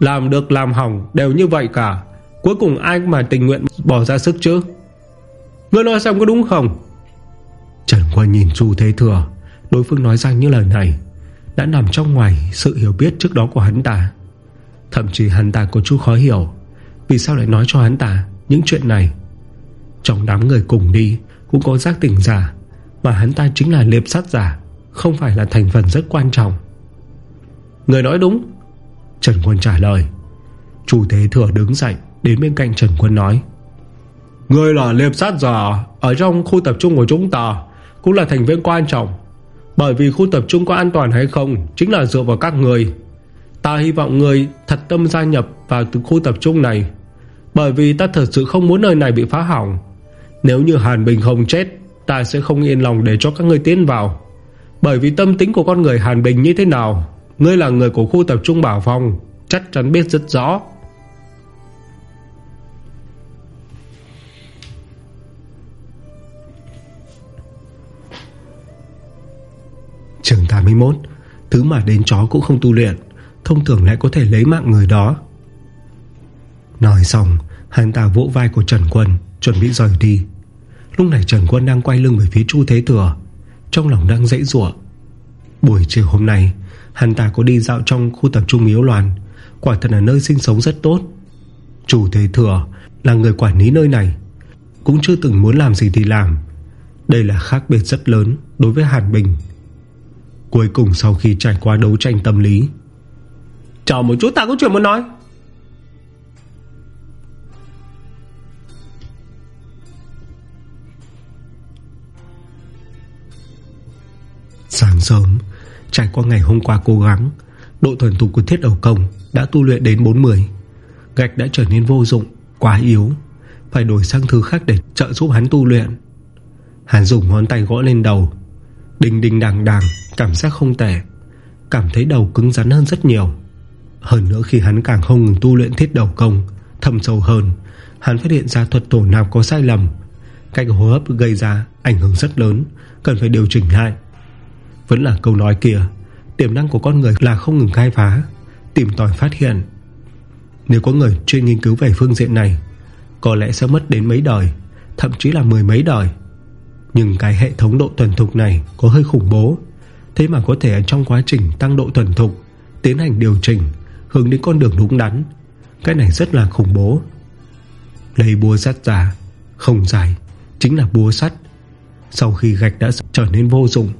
Speaker 1: Làm được làm hỏng đều như vậy cả. Cuối cùng ai mà tình nguyện bỏ ra sức chứ? Ngươi nói xem có đúng không? Trần Quân nhìn Chu Thế Thừa. Đối phương nói ra những lời này Đã nằm trong ngoài sự hiểu biết trước đó của hắn ta. Thậm chí hắn ta có chút khó hiểu Vì sao lại nói cho hắn ta những chuyện này, Trong đám người cùng đi Cũng có giác tỉnh giả, Mà hắn ta chính là liệp sát giả, Không phải là thành phần rất quan trọng. Người nói đúng. Trần Quân trả lời. Chủ thế thừa đứng dậy, Đến bên cạnh Trần Quân nói. Người là liệp sát giả Ở trong khu tập trung của chúng ta, Cũng là thành viên quan trọng. Bởi vì khu tập trung có an toàn hay không Chính là dựa vào các người Ta hy vọng người thật tâm gia nhập Vào từ khu tập trung này. Bởi vì ta thật sự không muốn nơi này bị phá hỏng. Nếu như Hàn Bình không chết, Ta sẽ không yên lòng để cho các người tiến vào. Bởi vì tâm tính của con người Hàn Bình như thế nào, Ngươi là người của khu tập trung Bảo Phong Chắc chắn biết rất rõ. Trường 81 Thứ mà đến chó cũng không tu luyện, Thông thường lại có thể lấy mạng người đó. Nói xong Hắn ta vỗ vai của Trần Quân, Chuẩn bị rời đi. Lúc này Trần Quân đang quay lưng về phía Chu Thế Thừa, Trong lòng đang dãy rủa Buổi chiều hôm nay, Hắn ta có đi dạo trong khu tập trung Miếu Loan. Quả thật là nơi sinh sống rất tốt. Chủ Thế Thừa Là người quản lý nơi này, Cũng chưa từng muốn làm gì thì làm. Đây là khác biệt rất lớn Đối với Hàn Bình. Cuối cùng sau khi trải qua đấu tranh tâm lý, Chờ một chút, ta có chuyện muốn nói. Sáng sớm. Trải qua ngày hôm qua cố gắng Độ thuần thục của thiết đầu công Đã tu luyện đến 40 Gạch đã trở nên vô dụng, quá yếu. Phải đổi sang thứ khác để trợ giúp hắn tu luyện. Hắn dùng ngón tay gõ lên đầu. Đình đình đàng đàng Cảm giác không tệ. Cảm thấy đầu cứng rắn hơn rất nhiều. Hơn nữa khi hắn càng không ngừng tu luyện thiết đầu công thầm sâu hơn Hắn phát hiện ra thuật tổ nào có sai lầm. Cách hô hấp gây ra ảnh hưởng rất lớn Cần phải điều chỉnh lại. Vẫn là câu nói kia. Tiềm năng của con người là không ngừng khai phá, Tìm tòi phát hiện. Nếu có người chuyên nghiên cứu về phương diện này, Có lẽ sẽ mất đến mấy đời, Thậm chí là mười mấy đời. Nhưng cái hệ thống độ thuần thục này Có hơi khủng bố. Thế mà có thể trong quá trình tăng độ thuần thục, Tiến hành điều chỉnh, Hướng đến con đường đúng đắn. Cái này rất là khủng bố. Lấy búa sắt ra, Không dài, Chính là búa sắt. Sau khi gạch đã trở nên vô dụng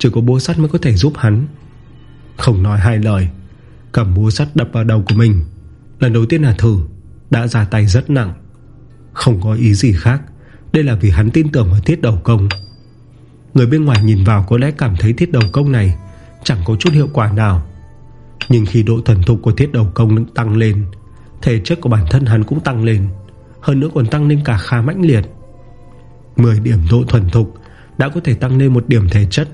Speaker 1: chỉ có búa sắt mới có thể giúp hắn. Không nói hai lời Cầm búa sắt đập vào đầu của mình. Lần đầu tiên là thử, Đã ra tay rất nặng. Không có ý gì khác, Đây là vì hắn tin tưởng vào thiết đầu công. Người bên ngoài nhìn vào có lẽ cảm thấy thiết đầu công này Chẳng có chút hiệu quả nào. Nhưng khi độ thần thục của thiết đầu công tăng lên, Thể chất của bản thân hắn cũng tăng lên, Hơn nữa còn tăng lên cả khá mãnh liệt. 10 điểm độ thuần thục Đã có thể tăng lên một điểm thể chất.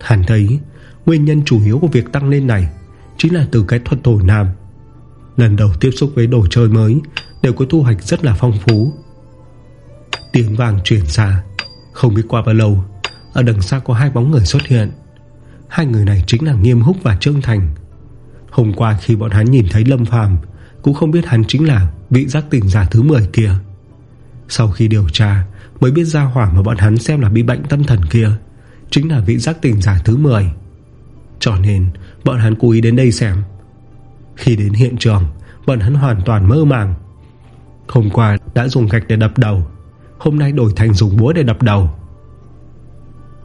Speaker 1: Hắn thấy Nguyên nhân chủ yếu của việc tăng lên này Chính là từ cái thuật thổ nam. Lần đầu tiếp xúc với đồ chơi mới Đều có thu hoạch rất là phong phú. Tiếng vàng chuyển ra, Không biết qua bao lâu, ở đằng xa có hai bóng người xuất hiện. Hai người này chính là Nghiêm Húc và Trương Thành. Hôm qua khi bọn hắn nhìn thấy Lâm Phàm, Cũng không biết hắn chính là Vị giác tỉnh giả thứ 10 kia. Sau khi điều tra, Mới biết ra hỏa mà bọn hắn xem là bị bệnh tâm thần kia. Chính là vị giác tỉnh giả thứ 10 Cho nên, Bọn hắn cố ý đến đây xem. Khi đến hiện trường, Bọn hắn hoàn toàn mơ màng. Hôm qua đã dùng gạch để đập đầu, Hôm nay đổi thành dùng búa để đập đầu.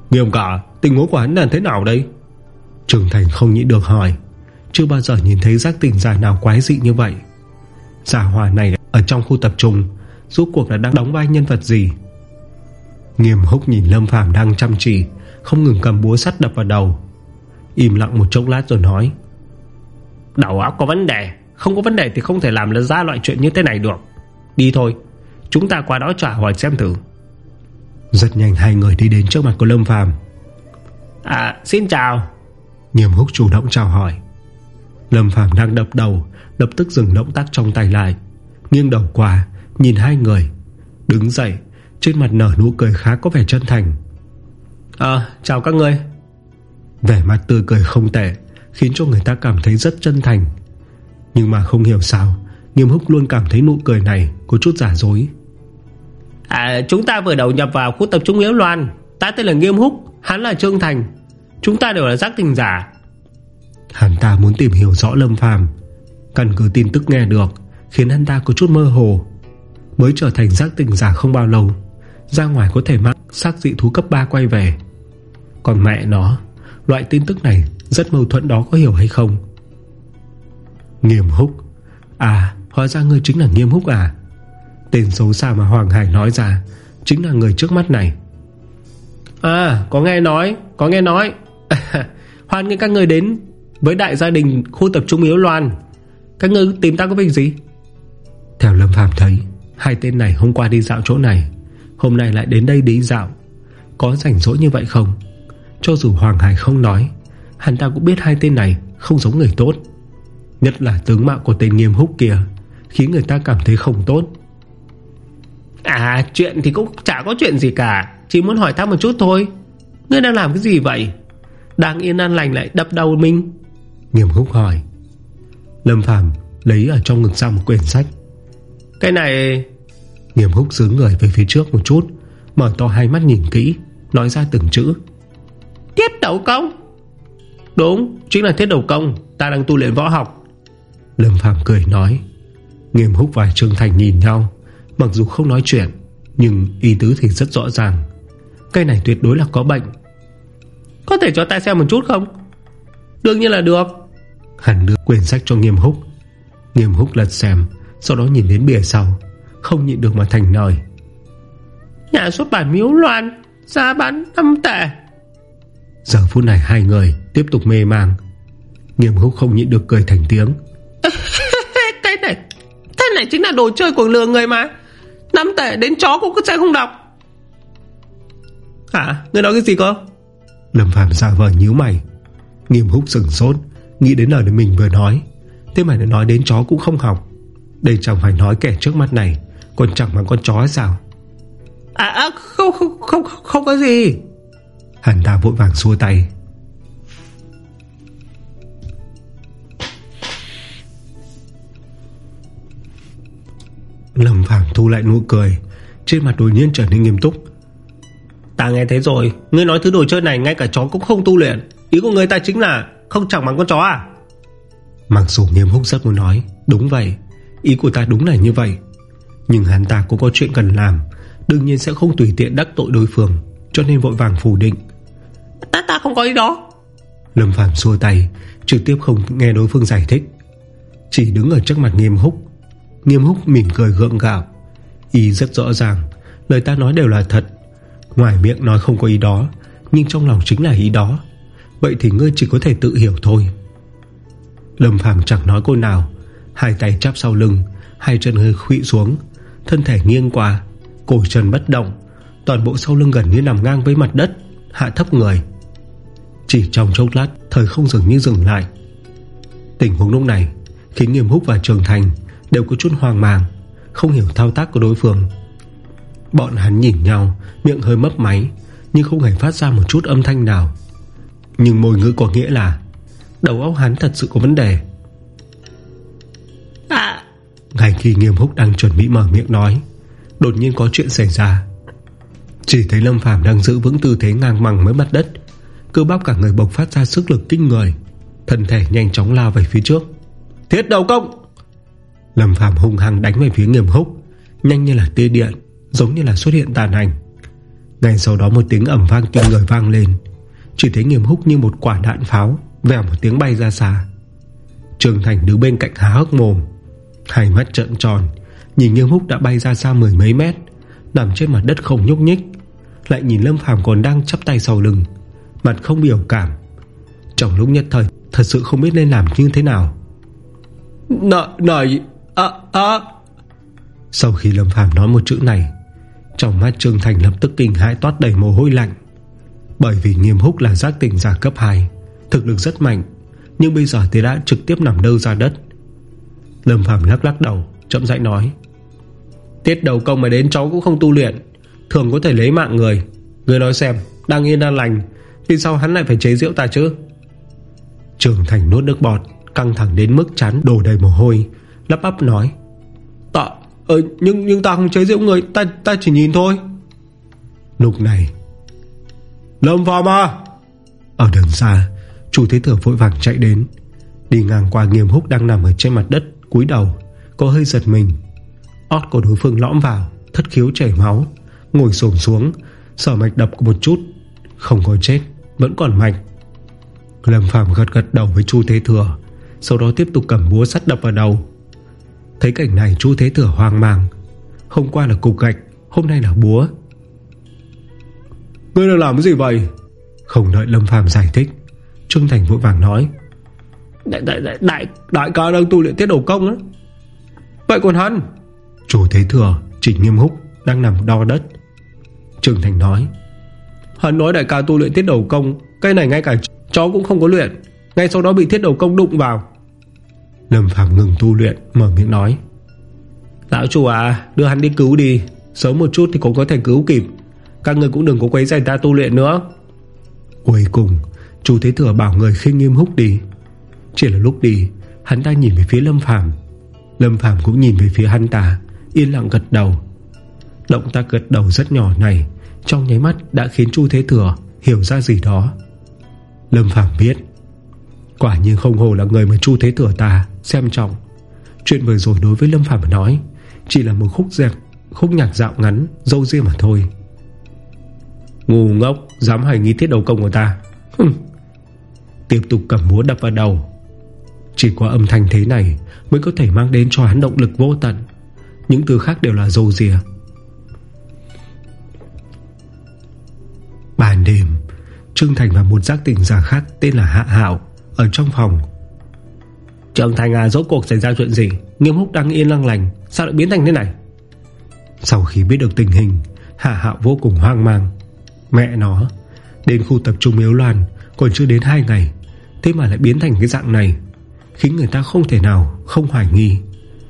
Speaker 1: Nghiêm cả, Tình huống của hắn là thế nào đây? Trường Thành không nhịn được hỏi, Chưa bao giờ nhìn thấy giác tỉnh giả nào quái dị như vậy. Giả hòa này Ở trong khu tập trung, Rốt cuộc là đang đóng vai nhân vật gì? Nghiêm húc nhìn Lâm Phàm đang chăm chỉ không ngừng cầm búa sắt đập vào đầu. Im lặng một chốc lát rồi nói Đầu óc có vấn đề Không có vấn đề thì không thể làm ra loại chuyện như thế này được. Đi thôi Chúng ta qua đó trả hỏi xem thử. Rất nhanh hai người đi đến trước mặt của Lâm Phàm. À xin chào. Nghiêm húc chủ động chào hỏi. Lâm Phàm đang đập đầu Lập tức dừng động tác trong tay lại. Nghiêng đầu qua Nhìn hai người Đứng dậy Trên mặt nở nụ cười khá có vẻ chân thành À chào các người Vẻ mặt tươi cười không tệ Khiến cho người ta cảm thấy rất chân thành. Nhưng mà không hiểu sao Nghiêm húc luôn cảm thấy nụ cười này Có chút giả dối. À chúng ta vừa đầu nhập vào khu tập trung Yếu Loan. Ta tên là Nghiêm Húc Hắn là Trương Thành. Chúng ta đều là giác tình giả. Hắn ta muốn tìm hiểu rõ Lâm Phàm Căn cứ tin tức nghe được Khiến hắn ta có chút mơ hồ. Mới trở thành giác tỉnh giả không bao lâu Ra ngoài có thể mang xác dị thú cấp 3 quay về còn mẹ nó, Loại tin tức này rất mâu thuẫn đó có hiểu hay không? Nghiêm húc. À hóa ra ngươi chính là nghiêm húc à? Tên xấu xa mà Hoàng Hải nói ra, Chính là người trước mắt này. À có nghe nói, Có nghe nói. Hoan nghênh các người đến Với đại gia đình khu tập trung Yếu Loan. Các người tìm ta có việc gì? Theo Lâm Phàm thấy, Hai tên này hôm qua đi dạo chỗ này, Hôm nay lại đến đây đi dạo. Có rảnh rỗi như vậy không? Cho dù Hoàng Hải không nói Hắn ta cũng biết hai tên này không giống người tốt. Nhất là tướng mạo của tên nghiêm húc kia Khiến người ta cảm thấy không tốt. À chuyện thì cũng chả có chuyện gì cả Chỉ muốn hỏi thăm một chút thôi. Ngươi đang làm cái gì vậy? Đang yên an lành lại đập đầu mình. Nghiêm húc hỏi. Lâm Phàm lấy ở trong ngực ra một quyển sách. Cái này Nghiêm húc xứ người về phía trước một chút Mở to hai mắt nhìn kỹ Nói ra từng chữ Thiết đầu công. Đúng chính là thiết đầu công Ta đang tu luyện võ học. Lâm Phàm cười nói Nghiêm húc và Trương Thành nhìn nhau Mặc dù không nói chuyện Nhưng ý tứ thì rất rõ ràng. Cây này tuyệt đối là có bệnh. Có thể cho ta xem một chút không? Đương nhiên là được. Hắn đưa quyển sách cho Nghiêm húc. Nghiêm húc lật xem Sau đó nhìn đến bìa sau Không nhịn được mà thành lời Nhà xuất bản miếu loan Giá bán 5 tệ Giờ phút này hai người tiếp tục mê mang. Nghiêm húc không nhịn được cười thành tiếng. Cái này Cái này chính là đồ chơi của lừa người mà. Năm tệ đến chó cũng sẽ không đọc. Hả? Người nói cái gì cơ? Lâm Phạm giả vờ nhíu mày. Nghiêm húc sừng sốt Nghĩ đến lời mình vừa nói. Thế mà nói đến chó cũng không học. Đây chẳng phải nói kẻ trước mắt này Còn chẳng bằng con chó sao? À, à không, không, không, không có gì Hắn ta vội vàng xua tay. Lâm Phàm thu lại nụ cười Trên mặt đột nhiên trở nên nghiêm túc. Ta nghe thấy rồi Ngươi nói thứ đồ chơi này ngay cả chó cũng không tu luyện. Ý của người ta chính là Không chẳng bằng con chó à? Mặc dù nghiêm húc rất muốn nói Đúng vậy Ý của ta đúng là như vậy. Nhưng hắn ta cũng có chuyện cần làm Đương nhiên sẽ không tùy tiện đắc tội đối phương Cho nên vội vàng phủ định Ta ta không có ý đó. Lâm Phàm xua tay, Trực tiếp không nghe đối phương giải thích. Chỉ đứng ở trước mặt nghiêm húc. Nghiêm húc mỉm cười gượng gạo. Ý rất rõ ràng, Lời ta nói đều là thật. Ngoài miệng nói không có ý đó, Nhưng trong lòng chính là ý đó. Vậy thì ngươi chỉ có thể tự hiểu thôi. Lâm Phàm chẳng nói cô nào. Hai tay chắp sau lưng, Hai chân hơi khụy xuống. Thân thể nghiêng qua, Cổ chân bất động. Toàn bộ sau lưng gần như nằm ngang với mặt đất, Hạ thấp người. Chỉ trong chốc lát Thời không dừng như dừng lại. Tình huống lúc này Khiến Nghiêm Húc và Trường Thành Đều có chút hoang mang Không hiểu thao tác của đối phương. Bọn hắn nhìn nhau Miệng hơi mấp máy Nhưng không hề phát ra một chút âm thanh nào. Nhưng môi ngữ có nghĩa là Đầu óc hắn thật sự có vấn đề. À. Ngay khi nghiêm húc đang chuẩn bị mở miệng nói Đột nhiên có chuyện xảy ra. Chỉ thấy Lâm Phàm đang giữ vững tư thế ngang bằng với mặt đất Cơ bắp cả người bộc phát ra sức lực kinh người. Thân thể nhanh chóng lao về phía trước. Thiết đầu công! Lâm Phàm hung hăng đánh về phía nghiêm húc Nhanh như là tia điện, Giống như là xuất hiện tàn hành Ngay sau đó một tiếng ẩm vang kinh người vang lên. Chỉ thấy nghiêm húc như một quả đạn pháo, Vèo một tiếng bay ra xa. Trường Thành đứng bên cạnh há hốc mồm. Hai mắt trợn tròn, Nhìn nghiêm húc đã bay ra xa mười mấy mét, Nằm trên mặt đất không nhúc nhích. Lại nhìn Lâm Phàm còn đang chắp tay sau lưng. Mặt không biểu cảm. Trong lúc nhất thời Thật sự không biết nên làm như thế nào. Nợ, nợ, à, à. Sau khi Lâm Phàm nói một chữ này Trong mắt Trương Thành lập tức kinh hãi toát đầy mồ hôi lạnh. Bởi vì nghiêm húc là giác tỉnh giả cấp 2 Thực lực rất mạnh Nhưng bây giờ thì đã trực tiếp nằm đâu ra đất. Lâm Phàm lắc lắc đầu Chậm rãi nói Tiết đầu công mà đến cháu cũng không tu luyện Thường có thể lấy mạng người. Người nói xem Đang yên đang lành thì sao hắn lại phải chế rượu ta chứ? Trường Thành nuốt nước bọt Căng thẳng đến mức chán đổ đầy mồ hôi Lắp bắp nói Ta, ờ, nhưng, nhưng ta không chế rượu người Ta, ta chỉ nhìn thôi. Lúc này Lâm Phàm à Ở đường xa Chủ thế thừa vội vàng chạy đến Đi ngang qua nghiêm húc đang nằm ở trên mặt đất cúi đầu Có hơi giật mình. Ót của đối phương lõm vào Thất khiếu chảy máu Ngồi xổm xuống Sở mạch đập một chút Không có chết. Vẫn còn mạch Lâm Phàm gật gật đầu với Chu Thế Thừa Sau đó tiếp tục cầm búa sắt đập vào đầu. Thấy cảnh này Chu Thế Thừa hoang mang. Hôm qua là cục gạch Hôm nay là búa. Ngươi đang làm cái gì vậy? Không đợi Lâm Phàm giải thích Trương Thành vội vàng nói. Đại, đại, đại, đại, đại ca đang tu luyện tiết đầu công á. Vậy còn hắn? Chủ Thế Thừa Trịnh Nghiêm Húc Đang nằm đo đất. Trương Thành nói Hắn nói đại ca tu luyện thiết đầu công, Cái này ngay cả chó cũng không có luyện. Ngay sau đó bị thiết đầu công đụng vào. Lâm Phạm ngừng tu luyện, Mở miệng nói. Lão chủ à đưa hắn đi cứu đi. Sớm một chút thì cũng có thể cứu kịp. Các người cũng đừng có quấy rầy ta tu luyện nữa. Cuối cùng Chủ Thế Thừa bảo người khinh nghiêm húc đi. Chỉ là lúc đi, Hắn ta nhìn về phía Lâm Phàm. Lâm Phàm cũng nhìn về phía hắn ta, Yên lặng gật đầu. Động tác gật đầu rất nhỏ này trong nháy mắt đã khiến Chu Thế Thừa Hiểu ra gì đó. Lâm Phàm biết, Quả nhiên không hồ là người mà Chu Thế Thừa ta Xem trọng. Chuyện vừa rồi đối với Lâm Phàm nói, Chỉ là một khúc dẹp, Khúc nhạc dạo ngắn, Dâu riêng mà thôi. Ngu ngốc, Dám hành nghi thiết đầu công của ta. Hừm. Tiếp tục cầm múa đập vào đầu. Chỉ có âm thanh thế này Mới có thể mang đến cho hắn động lực vô tận. Những từ khác đều là dâu dìa Ban đêm Trương Thành và một giác tỉnh giả khác Tên là Hạ Hạo Ở trong phòng. Trương Thành à rốt cuộc xảy ra chuyện gì? Nghiêm húc đang yên lăng lành Sao lại biến thành thế này? Sau khi biết được tình hình Hạ Hạo vô cùng hoang mang. Mẹ nó Đến khu tập trung miếu loàn Còn chưa đến 2 ngày Thế mà lại biến thành cái dạng này Khiến người ta không thể nào không hoài nghi.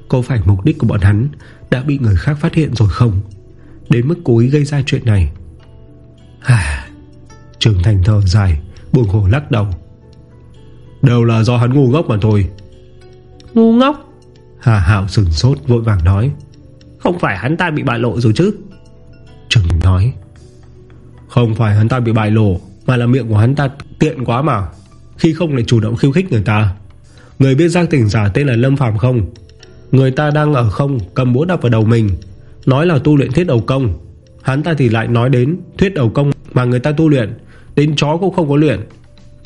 Speaker 1: Có phải mục đích của bọn hắn Đã bị người khác phát hiện rồi không? Đến mức cố ý gây ra chuyện này À Trường Thành thở dài Buồn khổ lắc đầu. Đều là do hắn ngu ngốc mà thôi. Ngu ngốc? Hà Hạo sừng sốt vội vàng nói. Không phải hắn ta bị bại lộ rồi chứ? Trường nói. Không phải hắn ta bị bại lộ Mà là miệng của hắn ta tiện quá mà. Khi không lại chủ động khiêu khích người ta. Người biết giác tỉnh giả tên là Lâm Phạm không? Người ta đang ở không Cầm búa đập vào đầu mình. Nói là tu luyện thiết đầu công Hắn ta thì lại nói đến thuyết đầu công Mà người ta tu luyện. Đến chó cũng không có luyện.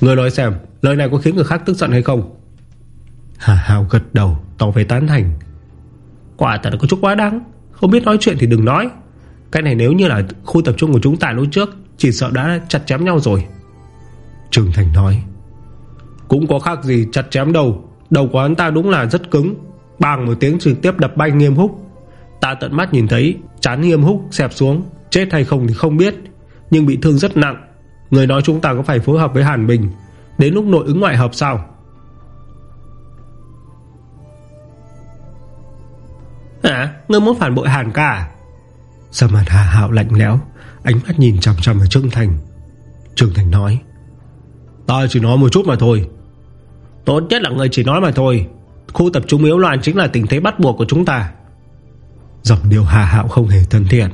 Speaker 1: Người nói xem lời này có khiến người khác tức giận hay không? Hà Hào gật đầu Tỏ về tán thành. Quả thật có chút quá đáng. Không biết nói chuyện thì đừng nói. Cái này nếu như là khu tập trung của chúng ta lúc trước Chỉ sợ đã chặt chém nhau rồi. Trường Thành nói. Cũng có khác gì chặt chém đầu Đầu của hắn ta đúng là rất cứng. Bang một tiếng trực tiếp đập bay nghiêm húc Ta tận mắt nhìn thấy, Chán nghiêm húc, xẹp xuống, Chết hay không thì không biết, Nhưng bị thương rất nặng. Người nói chúng ta có phải phối hợp với Hàn Bình, Đến lúc nội ứng ngoại hợp sao? Hả? Ngươi muốn phản bội Hàn cả? Sao mặt Hà Hạo lạnh lẽo, Ánh mắt nhìn chằm chằm vào Trương Thành? Trương Thành nói, Ta chỉ nói một chút mà thôi. Tốt nhất là người chỉ nói mà thôi. Khu tập trung yếu loạn chính là tình thế bắt buộc của chúng ta. Giọng điều Hà Hạo không hề thân thiện.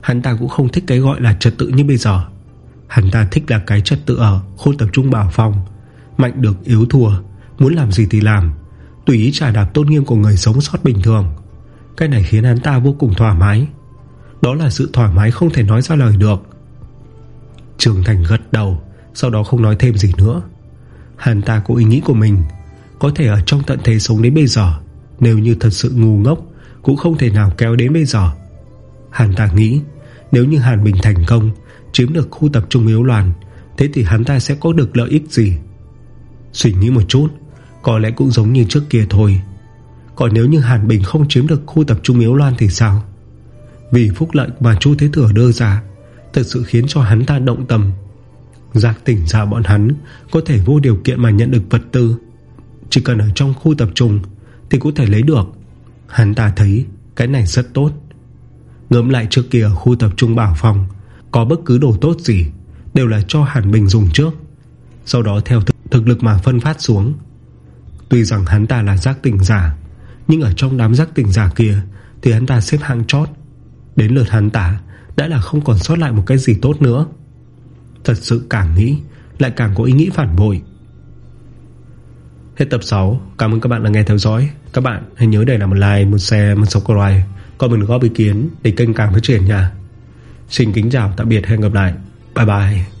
Speaker 1: Hắn ta cũng không thích cái gọi là trật tự như bây giờ. Hắn ta thích là cái trật tự ở Khu tập trung bảo phòng. Mạnh được yếu thua, Muốn làm gì thì làm. Tùy ý trả đạp tôn nghiêm của người sống sót bình thường. Cái này khiến hắn ta vô cùng thoải mái. Đó là sự thoải mái không thể nói ra lời được. Trường Thành gật đầu, Sau đó không nói thêm gì nữa. Hắn ta có ý nghĩ của mình, Có thể ở trong tận thế sống đến bây giờ, Nếu như thật sự ngu ngốc cũng không thể nào kéo đến bây giờ. Hắn ta nghĩ, Nếu như Hàn Bình thành công, Chiếm được khu tập trung yếu loạn, Thế thì hắn ta sẽ có được lợi ích gì? Suy nghĩ một chút, Có lẽ cũng giống như trước kia thôi. Còn nếu như Hàn Bình không chiếm được khu tập trung yếu loan thì sao? Vì phúc lợi mà Chu Thế Thừa đưa ra, Thật sự khiến cho hắn ta động tâm. Giác tỉnh ra bọn hắn, Có thể vô điều kiện mà nhận được vật tư. Chỉ cần ở trong khu tập trung, Thì có thể lấy được. Hắn ta thấy cái này rất tốt. Ngớm lại trước kia khu tập trung bảo phòng Có bất cứ đồ tốt gì Đều là cho Hàn Bình dùng trước. Sau đó theo thực, thực lực mà phân phát xuống. Tuy rằng hắn ta là giác tỉnh giả Nhưng ở trong đám giác tỉnh giả kia Thì hắn ta xếp hạng chót. Đến lượt hắn ta Đã là không còn sót lại một cái gì tốt nữa. Thật sự càng nghĩ Lại càng có ý nghĩ phản bội. Hết tập 6 Cảm ơn các bạn đã nghe theo dõi. Các bạn hãy nhớ để lại một like, một share, một subscribe Còn mình góp ý kiến để kênh càng phát triển nha. Xin kính chào tạm biệt hẹn gặp lại. Bye bye.